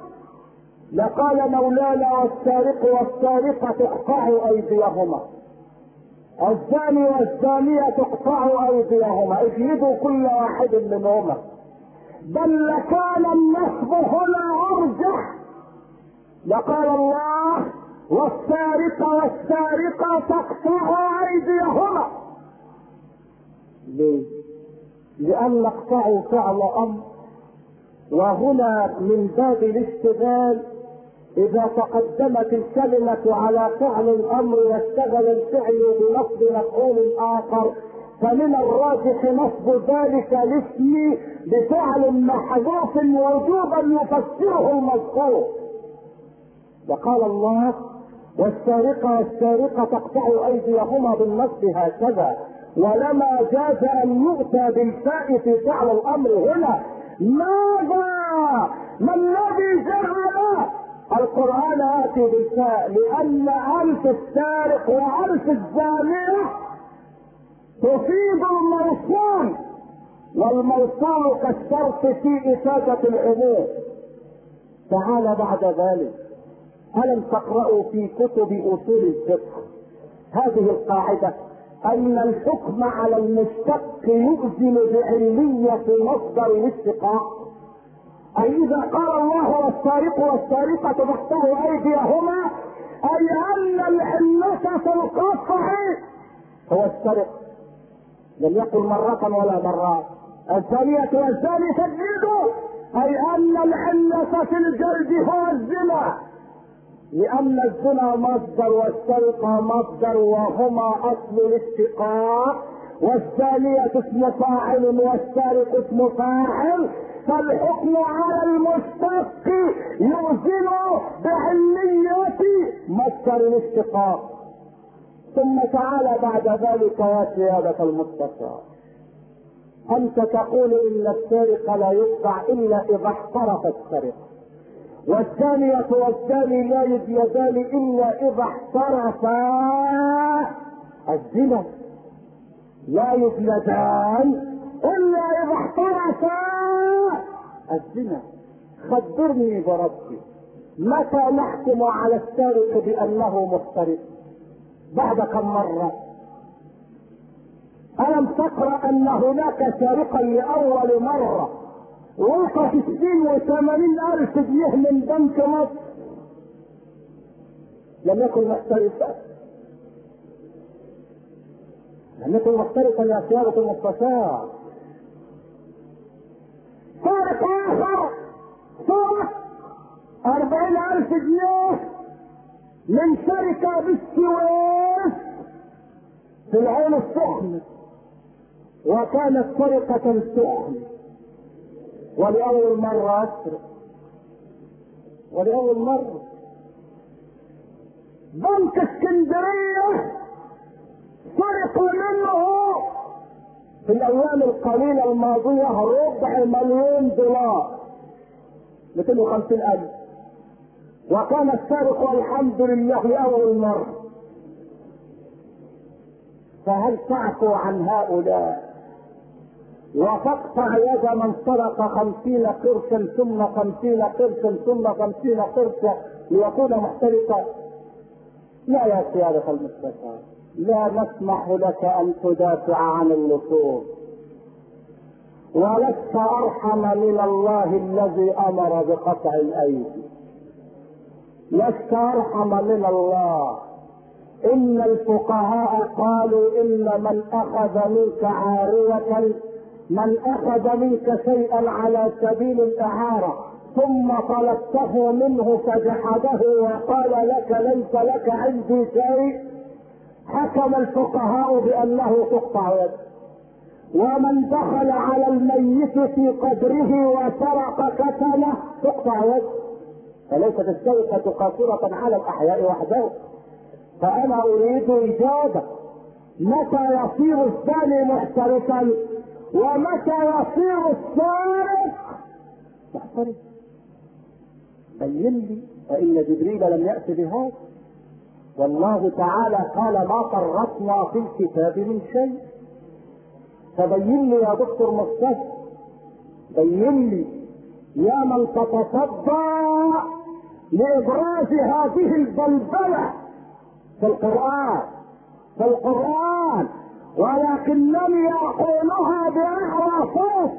A: لقال مولانا والسارق والسارقة تقطع أيديهما. الزاني والزانية تقطع أيديهما. اجلدوا كل واحد منهما. بل لكان النصب هنا أرجح. لقال الله والسارق والسارقة تقطع ايديهما ليه؟ لأن اقطعوا فعل أمر وهنا من باب الاشتغال إذا تقدمت الكلمة على فعل الأمر واشتغل الفعل بنصب مفعول آخر. فمن الراجح نصب ذلك الاسم بفعل محذوف وجوبا يفسره المذكور. وقال الله والسارقة والسارقة تقطع أيديهما بالنصب هكذا. ولما جاز أن يؤتى بالفاء في فعل الأمر هنا ماذا؟ ما الذي جعل؟ القرآن آتي بالفاء لأن ألف السارق وألف الزانية تفيد الموصول والموصول كالشرط في إفادة العموم تعال بعد ذلك. ألم تقرأوا في كتب أصول الفقه؟ هذه القاعدة. أن الحكم على المشتق يؤذن بعلمية مصدر الاشتقاق أي إذا قال الله والسارق والسارقة تقطع أيديهما أي أن العلة في القطع هو السرق لم يقل مرة ولا مرات الزانية والزاني تجلدوا أي أن العلة في الجلد هو الزنا لأن الزنا مصدر والسرقة مصدر وهما أصل الاشتقاق والزانية اسم فاعل والسارق اسم فاعل. فالحكم على المشتق يؤذن بعلية مصدر الاشتقاق ثم تعالى بعد ذلك يا سيادة المستشار أنت تقول إن السارق لا يقطع إلا إذا احترف السرقة والثانية والثاني لا يزيدان إلا إذا احترفا الزنا. لا يزيدان إلا إذا احترفا الزنا. خبرني بربي متى نحكم على السارق بأنه محترف بعد كم مرة. ألم تقرأ أن هناك سارقا لأول مرة؟ وقف ستين وثمانين ألف جنيه من بنك مصر. لم يكن محترفا لم يكن محترفا يا سيادة المستشار. سارق آخر. سارق أربعين ألف جنيه. من شركة بالسويس في العين السخنة وكانت سرقة سخنة ولأول مرة أسرق. ولأول مرة. بنك اسكندرية سرقوا منه في الأيام القليلة الماضية ربع مليون دولار. 250 ألف وكان السارق والحمد لله أول مرة فهل تعفو عن هؤلاء؟ وتقطع يد من سرق خمسين قرشا ثم خمسين قرشا ثم خمسين قرشا ليكون محترقا لا يا سيادة المستشار لا نسمح لك أن تدافع عن اللصوص ولست أرحم من الله الذي أمر بقطع الأيدي. لست أرحم من الله. إن الفقهاء قالوا إن من أخذ منك عارية من أخذ منك شيئا على سبيل الإعارة ثم طلبته منه فجحده وقال لك ليس لك عندي شيء. حكم الفقهاء بأنه تقطع يده ومن دخل على الميت في قبره وسرق كفنه تقطع يده فليست السرقة قاصرة على الأحياء وحده. فأنا أريد إجابة متى يصير الثاني محترفا ومتى يصير السارق محترف. بين لي فإن جبريل لم يأت بهذا والله تعالى قال ما فرطنا في الكتاب من شيء. فبين لي يا دكتور مصطفى. بين لي يا من تتصدى. لابراز هذه البلبلة في القرآن في القرآن. ولكنني اقولها بأعلى صوت.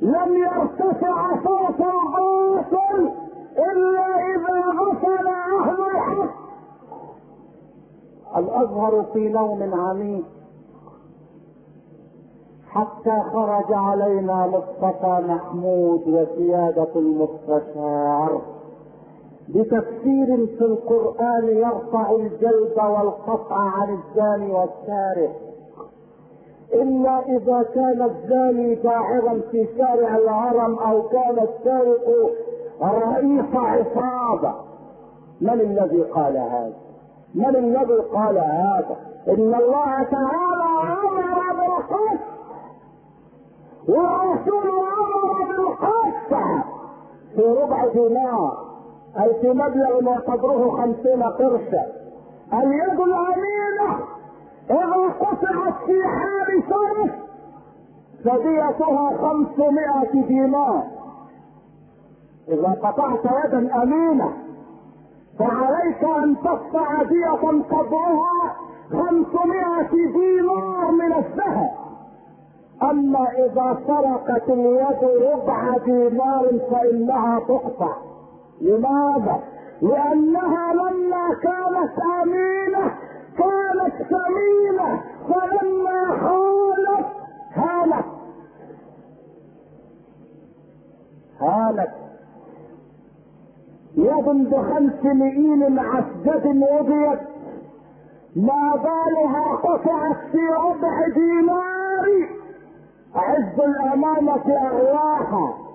A: لم يرتفع صوت الباطل إلا إذا غفل أهل الحق. الأزهر في نوم عميق حتى خرج علينا مصطفى محمود وسيادة المستشار. بتفسير في القرآن يرفع الجلد والقطع عن الزاني والسارق إلا إذا كان الزاني داعرا في شارع الهرم أو كان السارق رئيس عصابة. من الذي قال هذا؟ من الذي قال هذا؟ إن الله تعالى أمر بالقسط والرسول أمر بالقصة في ربع دينار. أي في مبلغ ما قدره خمسين قرشا. اليد الامينة اذا قطعت في حال صرف فديتها خمسمائة دينار. إذا قطعت يدا أمينة فعليك أن تقطع دية قدرها خمسمائة دينار من الذهب. أما إذا سرقت اليد ربع دينار فإنها تقطع. لماذا؟ لأنها لما كانت آمينة كانت ثمينه فلما خانت هانت هانت يد بخمس مئين عسجد وضيت. ما بالها قطعت في ربع دينار. عز الأمانة أغلاها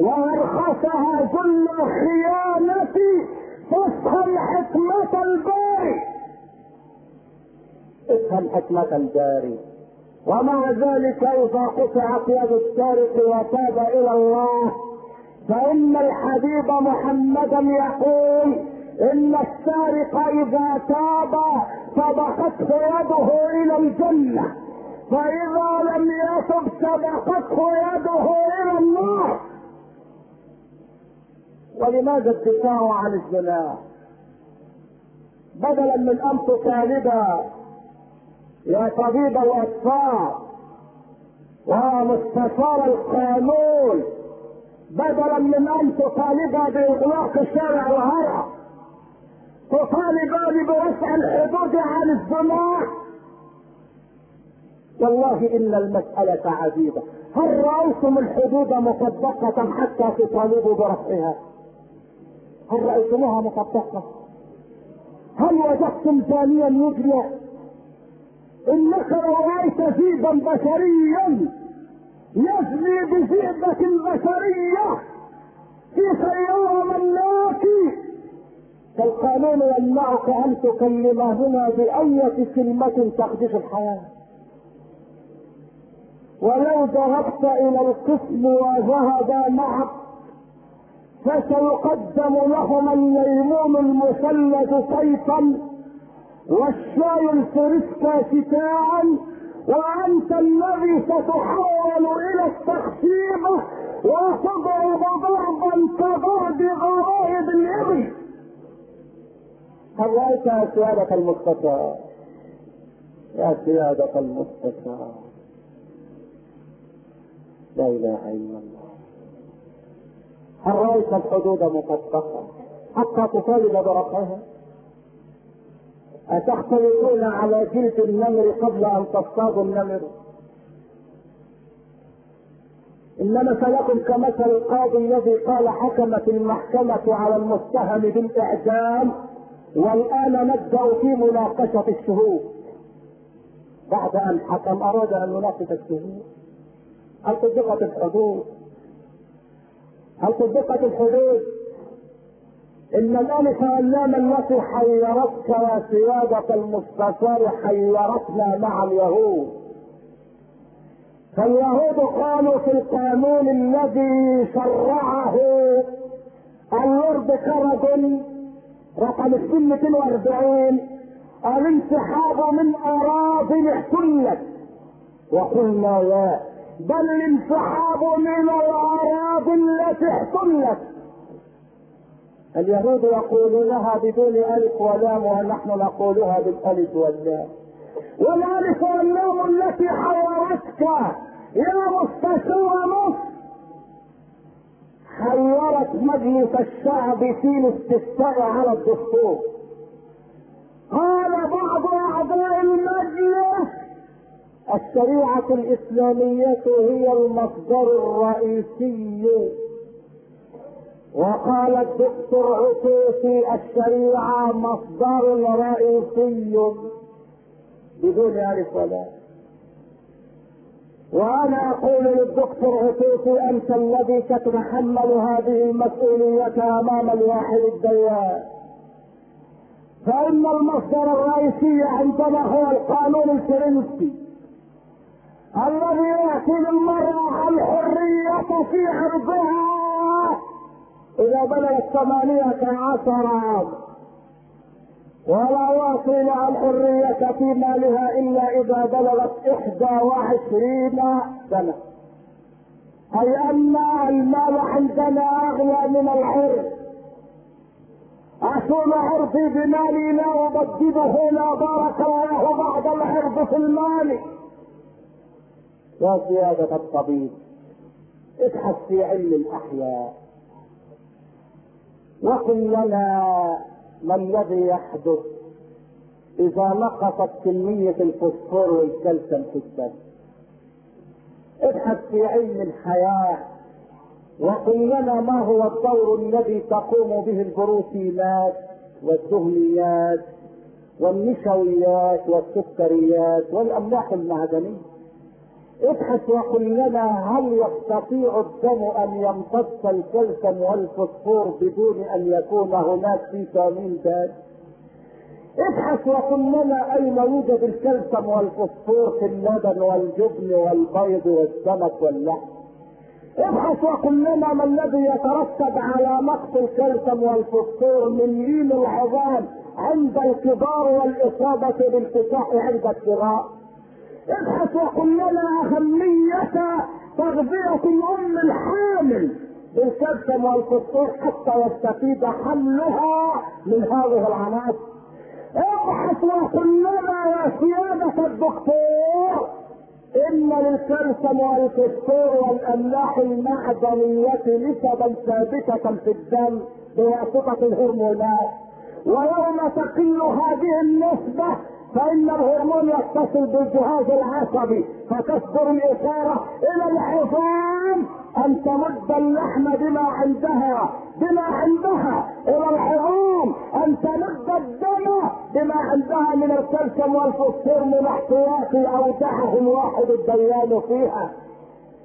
A: وأرخصها ذل الخيانة فافهم حكمة الباري افهم حكمة الباري ومع ذلك إذا قطعت يد السارق وتاب إلى الله. فإن الحبيب محمدا يقول إن السارق إذا تاب سبقته يده إلى الجنة. فإذا لم يتب سبقته يده إلى النار. ولماذا الدفاع عن الزنا بدلا من أن تطالب يا طبيب الأطفال ومستشار القانون بدلا من أن تطالب بإغلاق شارع الهرع تطالبان برفع الحدود عن الزنا والله إن المسألة عجيبة. هل رأيتم الحدود مطبقة حتى تطالبوا برفعها؟ هل رأيتموها مطبقة هل وجدتم زانيا يجري؟ انك رأيت ذئبا بشريا يزني بذئبة بشرية. في سيارة ملاكي فالقانون يمنعك أن تكلمهما بأية كلمة تخدش الحياة. ولو ذهبت إلى القسم وذهبا معك فسيقدم لهما الليمون المثلج سيفا والشاي الفريسكا شتاعا وأنت الذي ستحول إلى التخشيب وتضرب ضربا كضرب غرائب الإبل. هل رأيت يا سيادة المصطفى؟ يا سيادة المصطفى. لا إله إلا الله. هل رايت الحدود مطبقة حتى تطالب برفعها أتختلطون على جلد النمر قبل أن تصطادوا النمر؟ إن مثلكم كمثل القاضي الذي قال حكمت المحكمة على المتهم بالإعدام والآن نبدأ في مناقشة الشهود. بعد أن حكم أراد أن يناقش الشهود. هل طبقت الحدود؟ هل طبقت الحدود؟ إن الالف واللام التي حيرتك يا سيادة المستشار حيرتنا مع اليهود. فاليهود قالوا في القانون الذي شرعه اللورد كردن رقم 240 الانسحاب من أراضي احتلت وقلنا لا. بل الانسحاب من الاراضي التي احتلت. اليهود يقولونها بدون ألف ولام ونحن نقولها بالألف واللام. والالف واللام التي حورتك يا مستشار مصر. حيرت مجلس الشعب في الاستفتاء على الدستور. قال بعض أعضاء المجلس الشريعة الإسلامية هي المصدر الرئيسي. وقال الدكتور عطيسي الشريعة مصدر رئيسي. بدون ألف ولا. وأنا أقول للدكتور عطيسي أنت الذي تتحمل هذه المسؤولية أمام الواحد الديان فإن المصدر الرئيسي عندنا هو القانون الفرنسي. الذي يعطي للمرأة الحرية في عرضها إذا بلغت ثمانية عشر ولا يعطي لها الحرية في مالها إلا إذا بلغت إحدى وعشرين سنة. أي أن المال عندنا أغلى من العرض أصول عرضي بمالي لا أبدده لا بارك الله بعد العرض في المال. يا سيادة الطبيب. ابحث في علم الأحياء. وقل لنا ما الذي يحدث إذا نقصت كمية الفوسفور والكالسيوم في الدم. ابحث في علم الحياة وقل لنا ما هو الدور الذي تقوم به البروتينات والدهنيات والنشويات والسكريات والأملاح المعدنية. ابحث وقل لنا هل يستطيع الدم أن يمتص الكلسيوم والفوسفور بدون أن يكون هناك فيتامين د ابحث وقل لنا أين يوجد الكلسيوم والفوسفور في اللبن والجبن والبيض والسمك واللحم؟ ابحث وقل لنا ما الذي يترتب على نقص الكلسيوم والفوسفور من لين العظام عند الكبار والإصابة بالفتاح عند الصغار؟ ابحث وقل لنا أهمية تغذية الأم الحامل بالكالسيوم والفوسفور حتى يستفيد حملها من هذه العناصر. ابحث وقل لنا يا سيادة الدكتور إن للكالسيوم والفوسفور والأملاح المعدنية نسبا ثابتة في الدم بواسطة الهرمونات ويوم تقل هذه النسبة فإن الهرمون يتصل بالجهاز العصبي فتصدر الإشارة إلى العظام أن تمد اللحم بما عندها بما عندها. إلى العظام أن تمد الدم بما عندها من الكلسيوم والفوسفور من احتياط أودعه الواحد الديان فيها.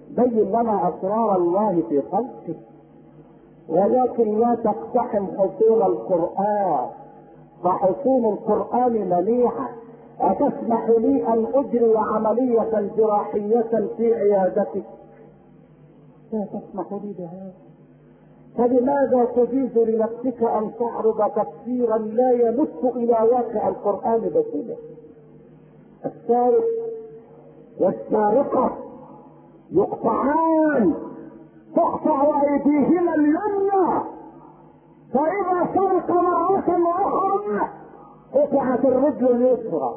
A: بين لنا أسرار الله في خلقه. ولكن لا تقتحم حصول القرآن. فحصول القرآن منيعة أتسمح لي أن أجري عملية جراحية في عيادتك؟ لا تسمح لي بهذا. فلماذا تجيز لنفسك أن تعرض تفسيرا لا يمت إلى واقع القرآن بسيطة السارق والسارقة يقطعان. تقطع أيديهما اليمنى فإذا سرق مرة أخرى قطعت الرجل اليسرى.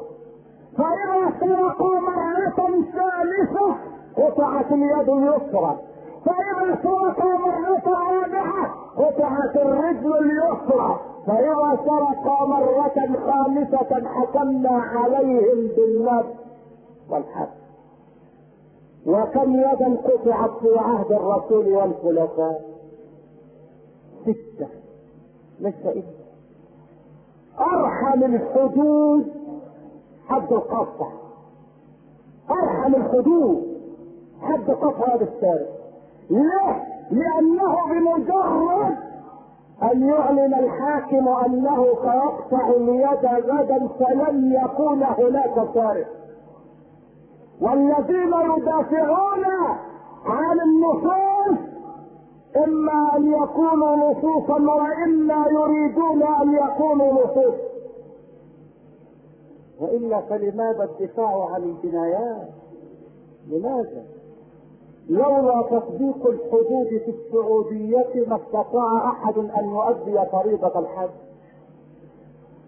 A: فإذا سرقوا مرة ثالثة قطعت اليد اليسرى. فإذا سرقوا مرة رابعة قطعت الرجل اليسرى. فإذا سرقوا مرة خامسة حكمنا عليهم بالنفس والحد وكم يدا قطعت في عهد الرسول والخلفاء؟ ستة لسه إيه أرحم الحدود حد القطع ارحم الحدود حد قطع هذا السارق ليه؟ لأنه بمجرد أن يعلن الحاكم أنه سيقطع اليد غدا فلن يكون هناك سارق والذين يدافعون عن النصوص إما أن يكونوا نصوصا وإما يريدون أن يكونوا نصوص وإلا فلماذا الدفاع عن الجنايات؟ لماذا؟ لولا تطبيق الحدود في السعودية ما استطاع أحد أن يؤدي فريضة الحج.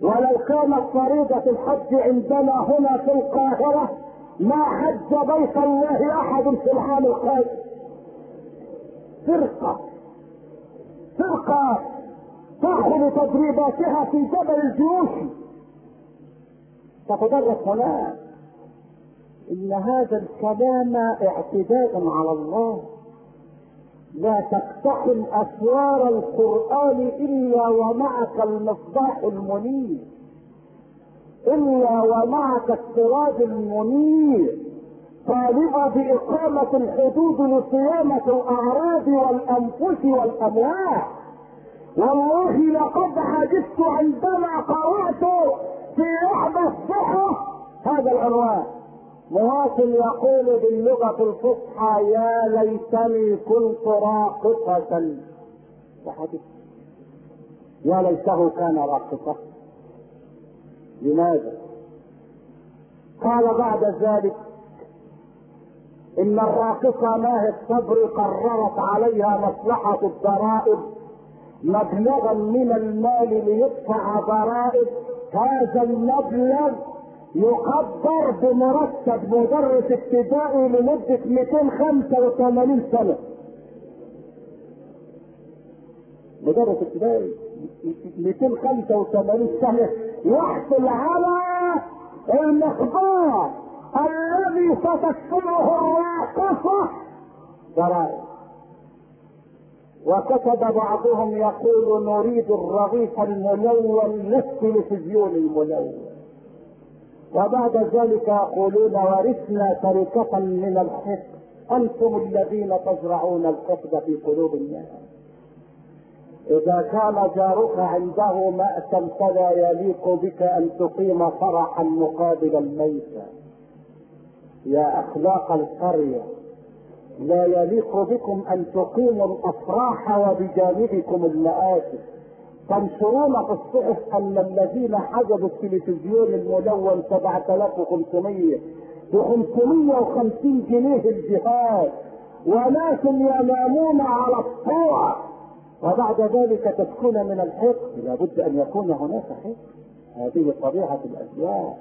A: ولو كانت فريضة الحج عندنا هنا في القاهرة ما حج بيت الله أحد في العام القادم. فرقة. فرقة. تأخذ تدريباتها في جبل الجيوش. تتدرس هناك إن هذا الكلام اعتداء على الله. لا تقتحم اسوار القرآن إلا ومعك المصباح المنير. إلا ومعك السراج المنير. طالبة بإقامة الحدود لصيانة الأعراض والأنفس والأموال والله لقد عجبت عندما قرأت في إحدى الصحف هذا العنوان. مواطن يقول باللغة الفصحى يا ليتني كنت راقصة. وحديث يا ليته كان راقصة. لماذا؟ قال بعد ذلك إن الراقصة ماهي الصبر قررت عليها مصلحة الضرائب. مبلغا من المال ليدفع ضرائب هذا المبلغ يقدر بمرتب مدرس ابتدائي لمدة 285 سنة. مدرس ابتدائي 285 سنة. يحصل على المقدار الذي ستكفله الراقصة. ضرائب وكتب بعضهم يقول نريد الرغيف الملون لست لفزيون الملون. وبعد ذلك يقولون ورثنا تركة من الحقد أنتم الذين تزرعون الحقد في قلوب الناس. إذا كان جارك عنده مأسا فلا يليق بك أن تقيم فرحا مقابل الميتة. يا أخلاق القرية. لا يليق بكم أن تقيموا الأفراح وبجانبكم المآسف تنشرون في الصحف أن الذين حجبوا التلفزيون الملون 7500 ب 550 جنيه الجهاد. وناس ينامون على الطوع وبعد ذلك تسكن من الحقد. لابد أن يكون هناك حقد. هذه طبيعة الأشياء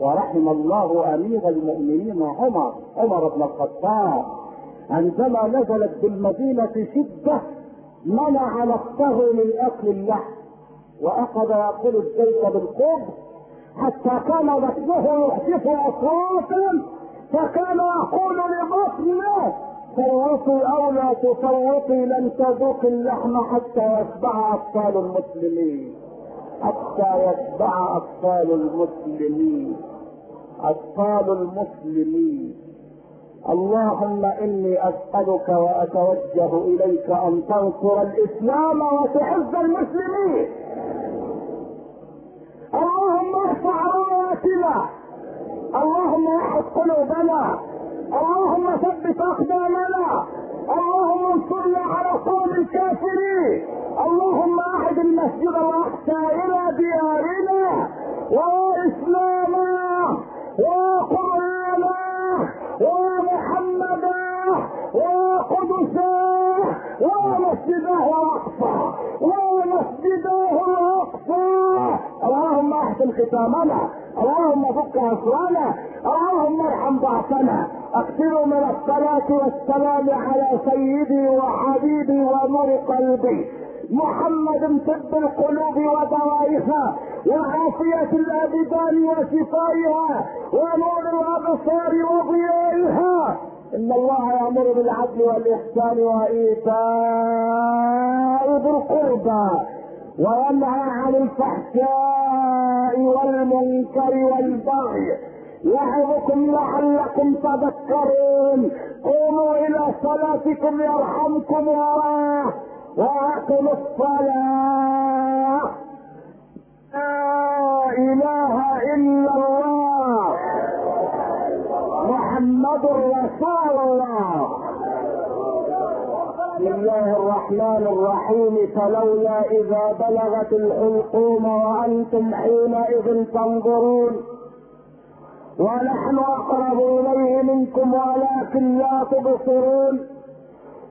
A: ورحم الله أمير المؤمنين عمر عمر بن الخطاب. عندما نزلت بالمدينة شدة منع نفسه من أكل اللحم وأخذ يأكل الزيت بالقبض حتى كان بطنه يحدث اصواتا فكان يقول لبطنه صوتي أو لا تصوتي لن تذوق اللحم حتى يتبع أطفال المسلمين. حتى يتبع أطفال المسلمين. أطفال المسلمين. اللهم إني أسألك وأتوجه إليك أن تنصر الإسلام وتعز المسلمين. اللهم ارفع راياتنا اللهم احد قلوبنا. اللهم ثبت أقدامنا. اللهم انصرنا على قوم الكافرين. اللهم أعد المسجد الأقصى إلى ديارنا. وإسلامنا. وقرانا ومحمدا وقدسا ومسجده الاقصى ومسجده الاقصى اللهم أحسن ختامنا اللهم فك اسرانا اللهم ارحم ضعفنا اكثروا من الصلاة والسلام على سيدي وحبيبي ونور قلبي محمد طب القلوب ودوائها وعافية الأبدان وشفائها ونور الأبصار وضيائها. إن الله يأمر بالعدل والإحسان وإيتاء ذي القربى وينهى عن الفحشاء والمنكر والبغي يعظكم لعلكم تذكرون. قوموا إلى صلاتكم يرحمكم الله. واقموا الصلاة. لا إله إلا الله. محمد رسول الله. بسم الله الرحمن الرحيم. فلولا إذا بلغت الحلقوم وأنتم حينئذ تنظرون. ونحن أقرب إليه منكم ولكن لا تبصرون.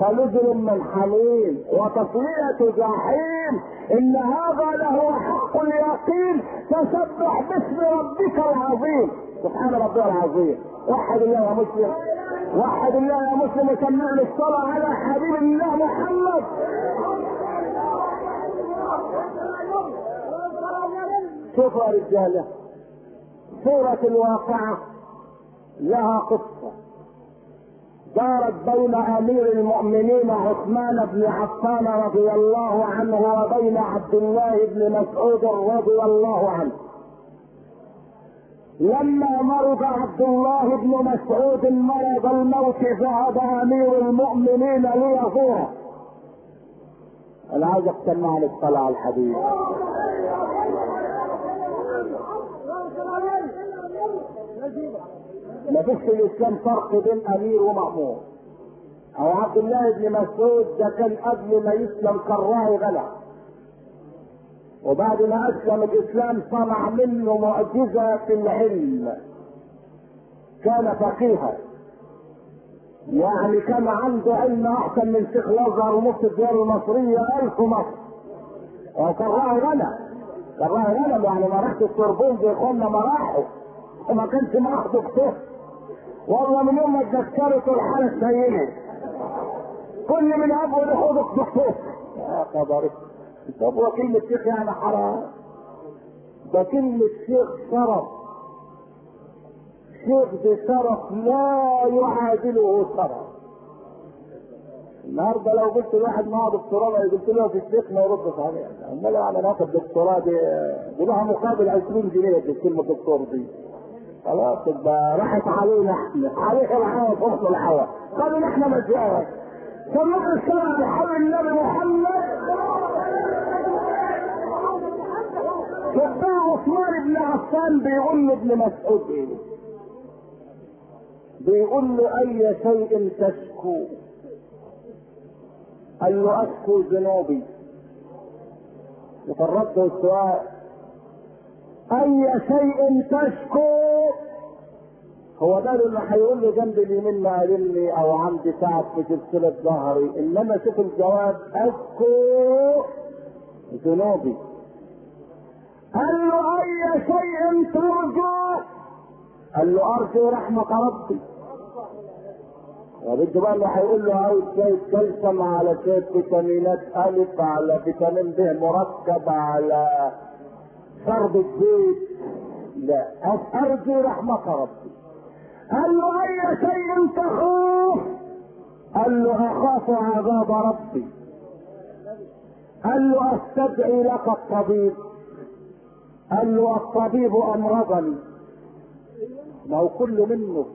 A: فنزل من حميم وتصلية جحيم. إن هذا له حق اليقين. فسبح باسم ربك العظيم. سبحان ربي العظيم. وحد الله يا مسلم. وحد الله يا مسلم وسمعني الصلاة على حبيب الله محمد. شوفوا يا رجاله سورة الواقعة لها قصة. دارت بين أمير المؤمنين عثمان بن عفان رضي الله عنه وبين عبد الله بن مسعود رضي الله عنه. لما مرض عبد الله بن مسعود مرض الموت ذهب أمير المؤمنين ليزوره أنا عايز اقتنع للصلاة على الحديث ما فيش في الإسلام فرق بين أمير ومأمور أو عبد الله بن مسعود ده كان قبل ما يسلم راعي غنم وبعد ما أسلم الإسلام صنع منه معجزة في العلم كان فقيها. يعني كان عنده علم أحسن من شيخ الأزهر ونص الديار المصرية ألف مصر وكان راعي غنم كان غنم يعني ما راحش السربون زي اخواننا ما راحوا. وما كانش معاه دكتور. والله من يوم ما اتذكرت الحالة سيئه كل من ابو لحوضك دكتور. يا خبر. طب وكلمة شيخ يعني حرام. ده كلمة شيخ شرف. شيخ بشرف لا يعادله شرف. النهارده لو قلت لواحد معاه دكتوراه لو قلت له في الشيخ ما يردش عليه امال أنا ناخد دكتوراه دي دي لها مقابل 20 جنيه في كلمه دكتور دي خلاص تبقى راحت علينا. إحنا عليه الهوى فوق الهوى قالوا نحن مجاز فنقول السلام بحول النبي محمد. شبه عثمان بن عفان بيقول لابن مسعود إيه؟ بيقول له أي شيء تشكو؟ قال له أشكو ذنوبي وفرقت السؤال أي شيء تشكو هو ده اللي هيقول لي جنب اليمين مقابلني أو عندي تعب في سلسلة ظهري. إنما شوف الجواب أشكو ذنوبي قال له أي شيء ترجو؟ قال له أرجو رحمة ربي. وبده بقى اللي هيقول له عاوز شوية كالسيوم على شوية فيتامينات ألف على فيتامين ب مركب على شرب الزيت لا أرجو رحمة ربي. قال له أي شيء تخوف؟ قال له أخاف عذاب ربي. قال له أستدعي لك الطبيب. قال له الطبيب امرضني ما هو كل منه.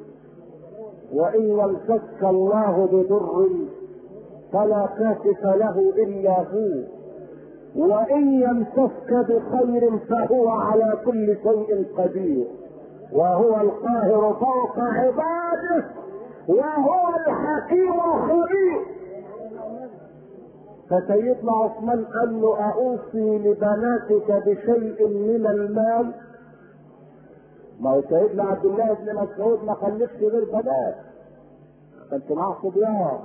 A: وإن يمسك الله بضر فلا كاشف له إلا هو. وإن يمسك بخير فهو على كل شيء قدير. وهو القاهر فوق عباده وهو الحكيم الخبير. فسيدنا عثمان قال له أوصي لبناتك بشيء من المال؟ ما هو سيدنا عبد الله بن مسعود ما خلفش غير بنات. كانت معاه صبيان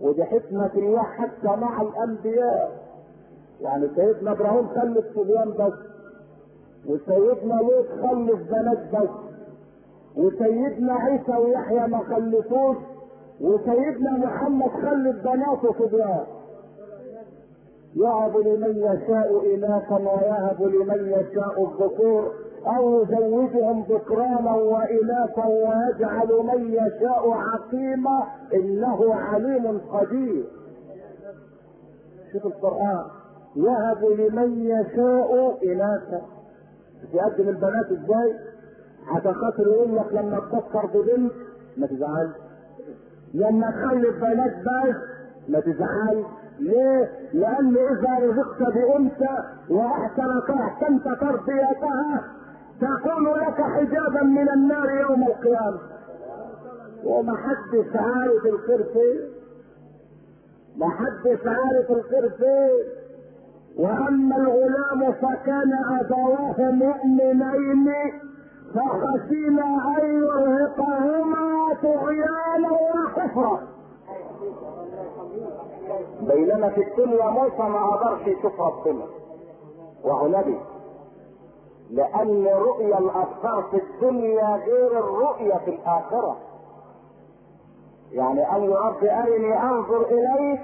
A: ودي حكمة الله حتى مع الأنبياء. يعني سيدنا إبراهيم خلف صبيان بس وسيدنا لوط خلف بنات بس وسيدنا عيسى ويحيى ما خلفوش وسيدنا محمد خلف بناته صبيان. يهب لمن يشاء إناثا ويهب لمن يشاء الذكور أو يزوجهم ذكرانا وإناثا ويجعل من يشاء عقيما إنه عليم قدير. شوف القرآن. يهب لمن يشاء إناثا يقدم البنات إزاي؟ عشان خاطر يقول لك لما تفكر ببنت ما تزعلش لما تخلف بنات بس ما تزعلش ليه؟ لأن إذا رزقت بأنثى وأحسنت أحسنت تربيتها تكون لك حجابا من النار يوم القيامة. وما حدش عارف الخير فين. ما حدش عارف الخير فين. وأما الغلام فكان أبواه مؤمنين فخشينا أن يرهقهما طغيانا وكفرا. بينما في الدنيا موسى ما قدرش يشوف ربنا وهو نبي لأن رؤيا الأبصار في الدنيا غير الرؤيا في الآخرة. يعني له رب ارني أنظر إليك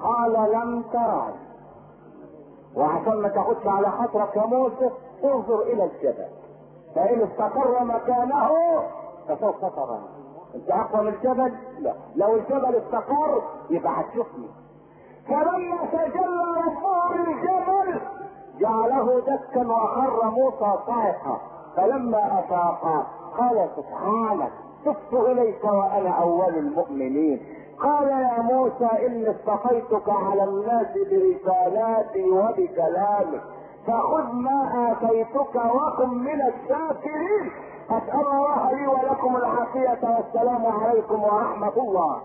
A: قال لم ترى وعشان ما تاخدش على خاطرك يا موسى انظر إلى الجبل. فإن استقر مكانه فسوف تراني أنت أقوى من الجبل؟ لا. لو الجبل استقر يبقى هتشوفني. فلما تجلى ربه للجبل جعله دكا وخر موسى صاعقا فلما أفاق قال سبحانك تبت إليك وأنا أول المؤمنين. قال يا موسى إني اصطفيتك على الناس برسالاتي وبكلامي فخذ ما آتيتك وكن من الشاكرين. أسأل الله لي ولكم العافية والسلام عليكم ورحمة الله.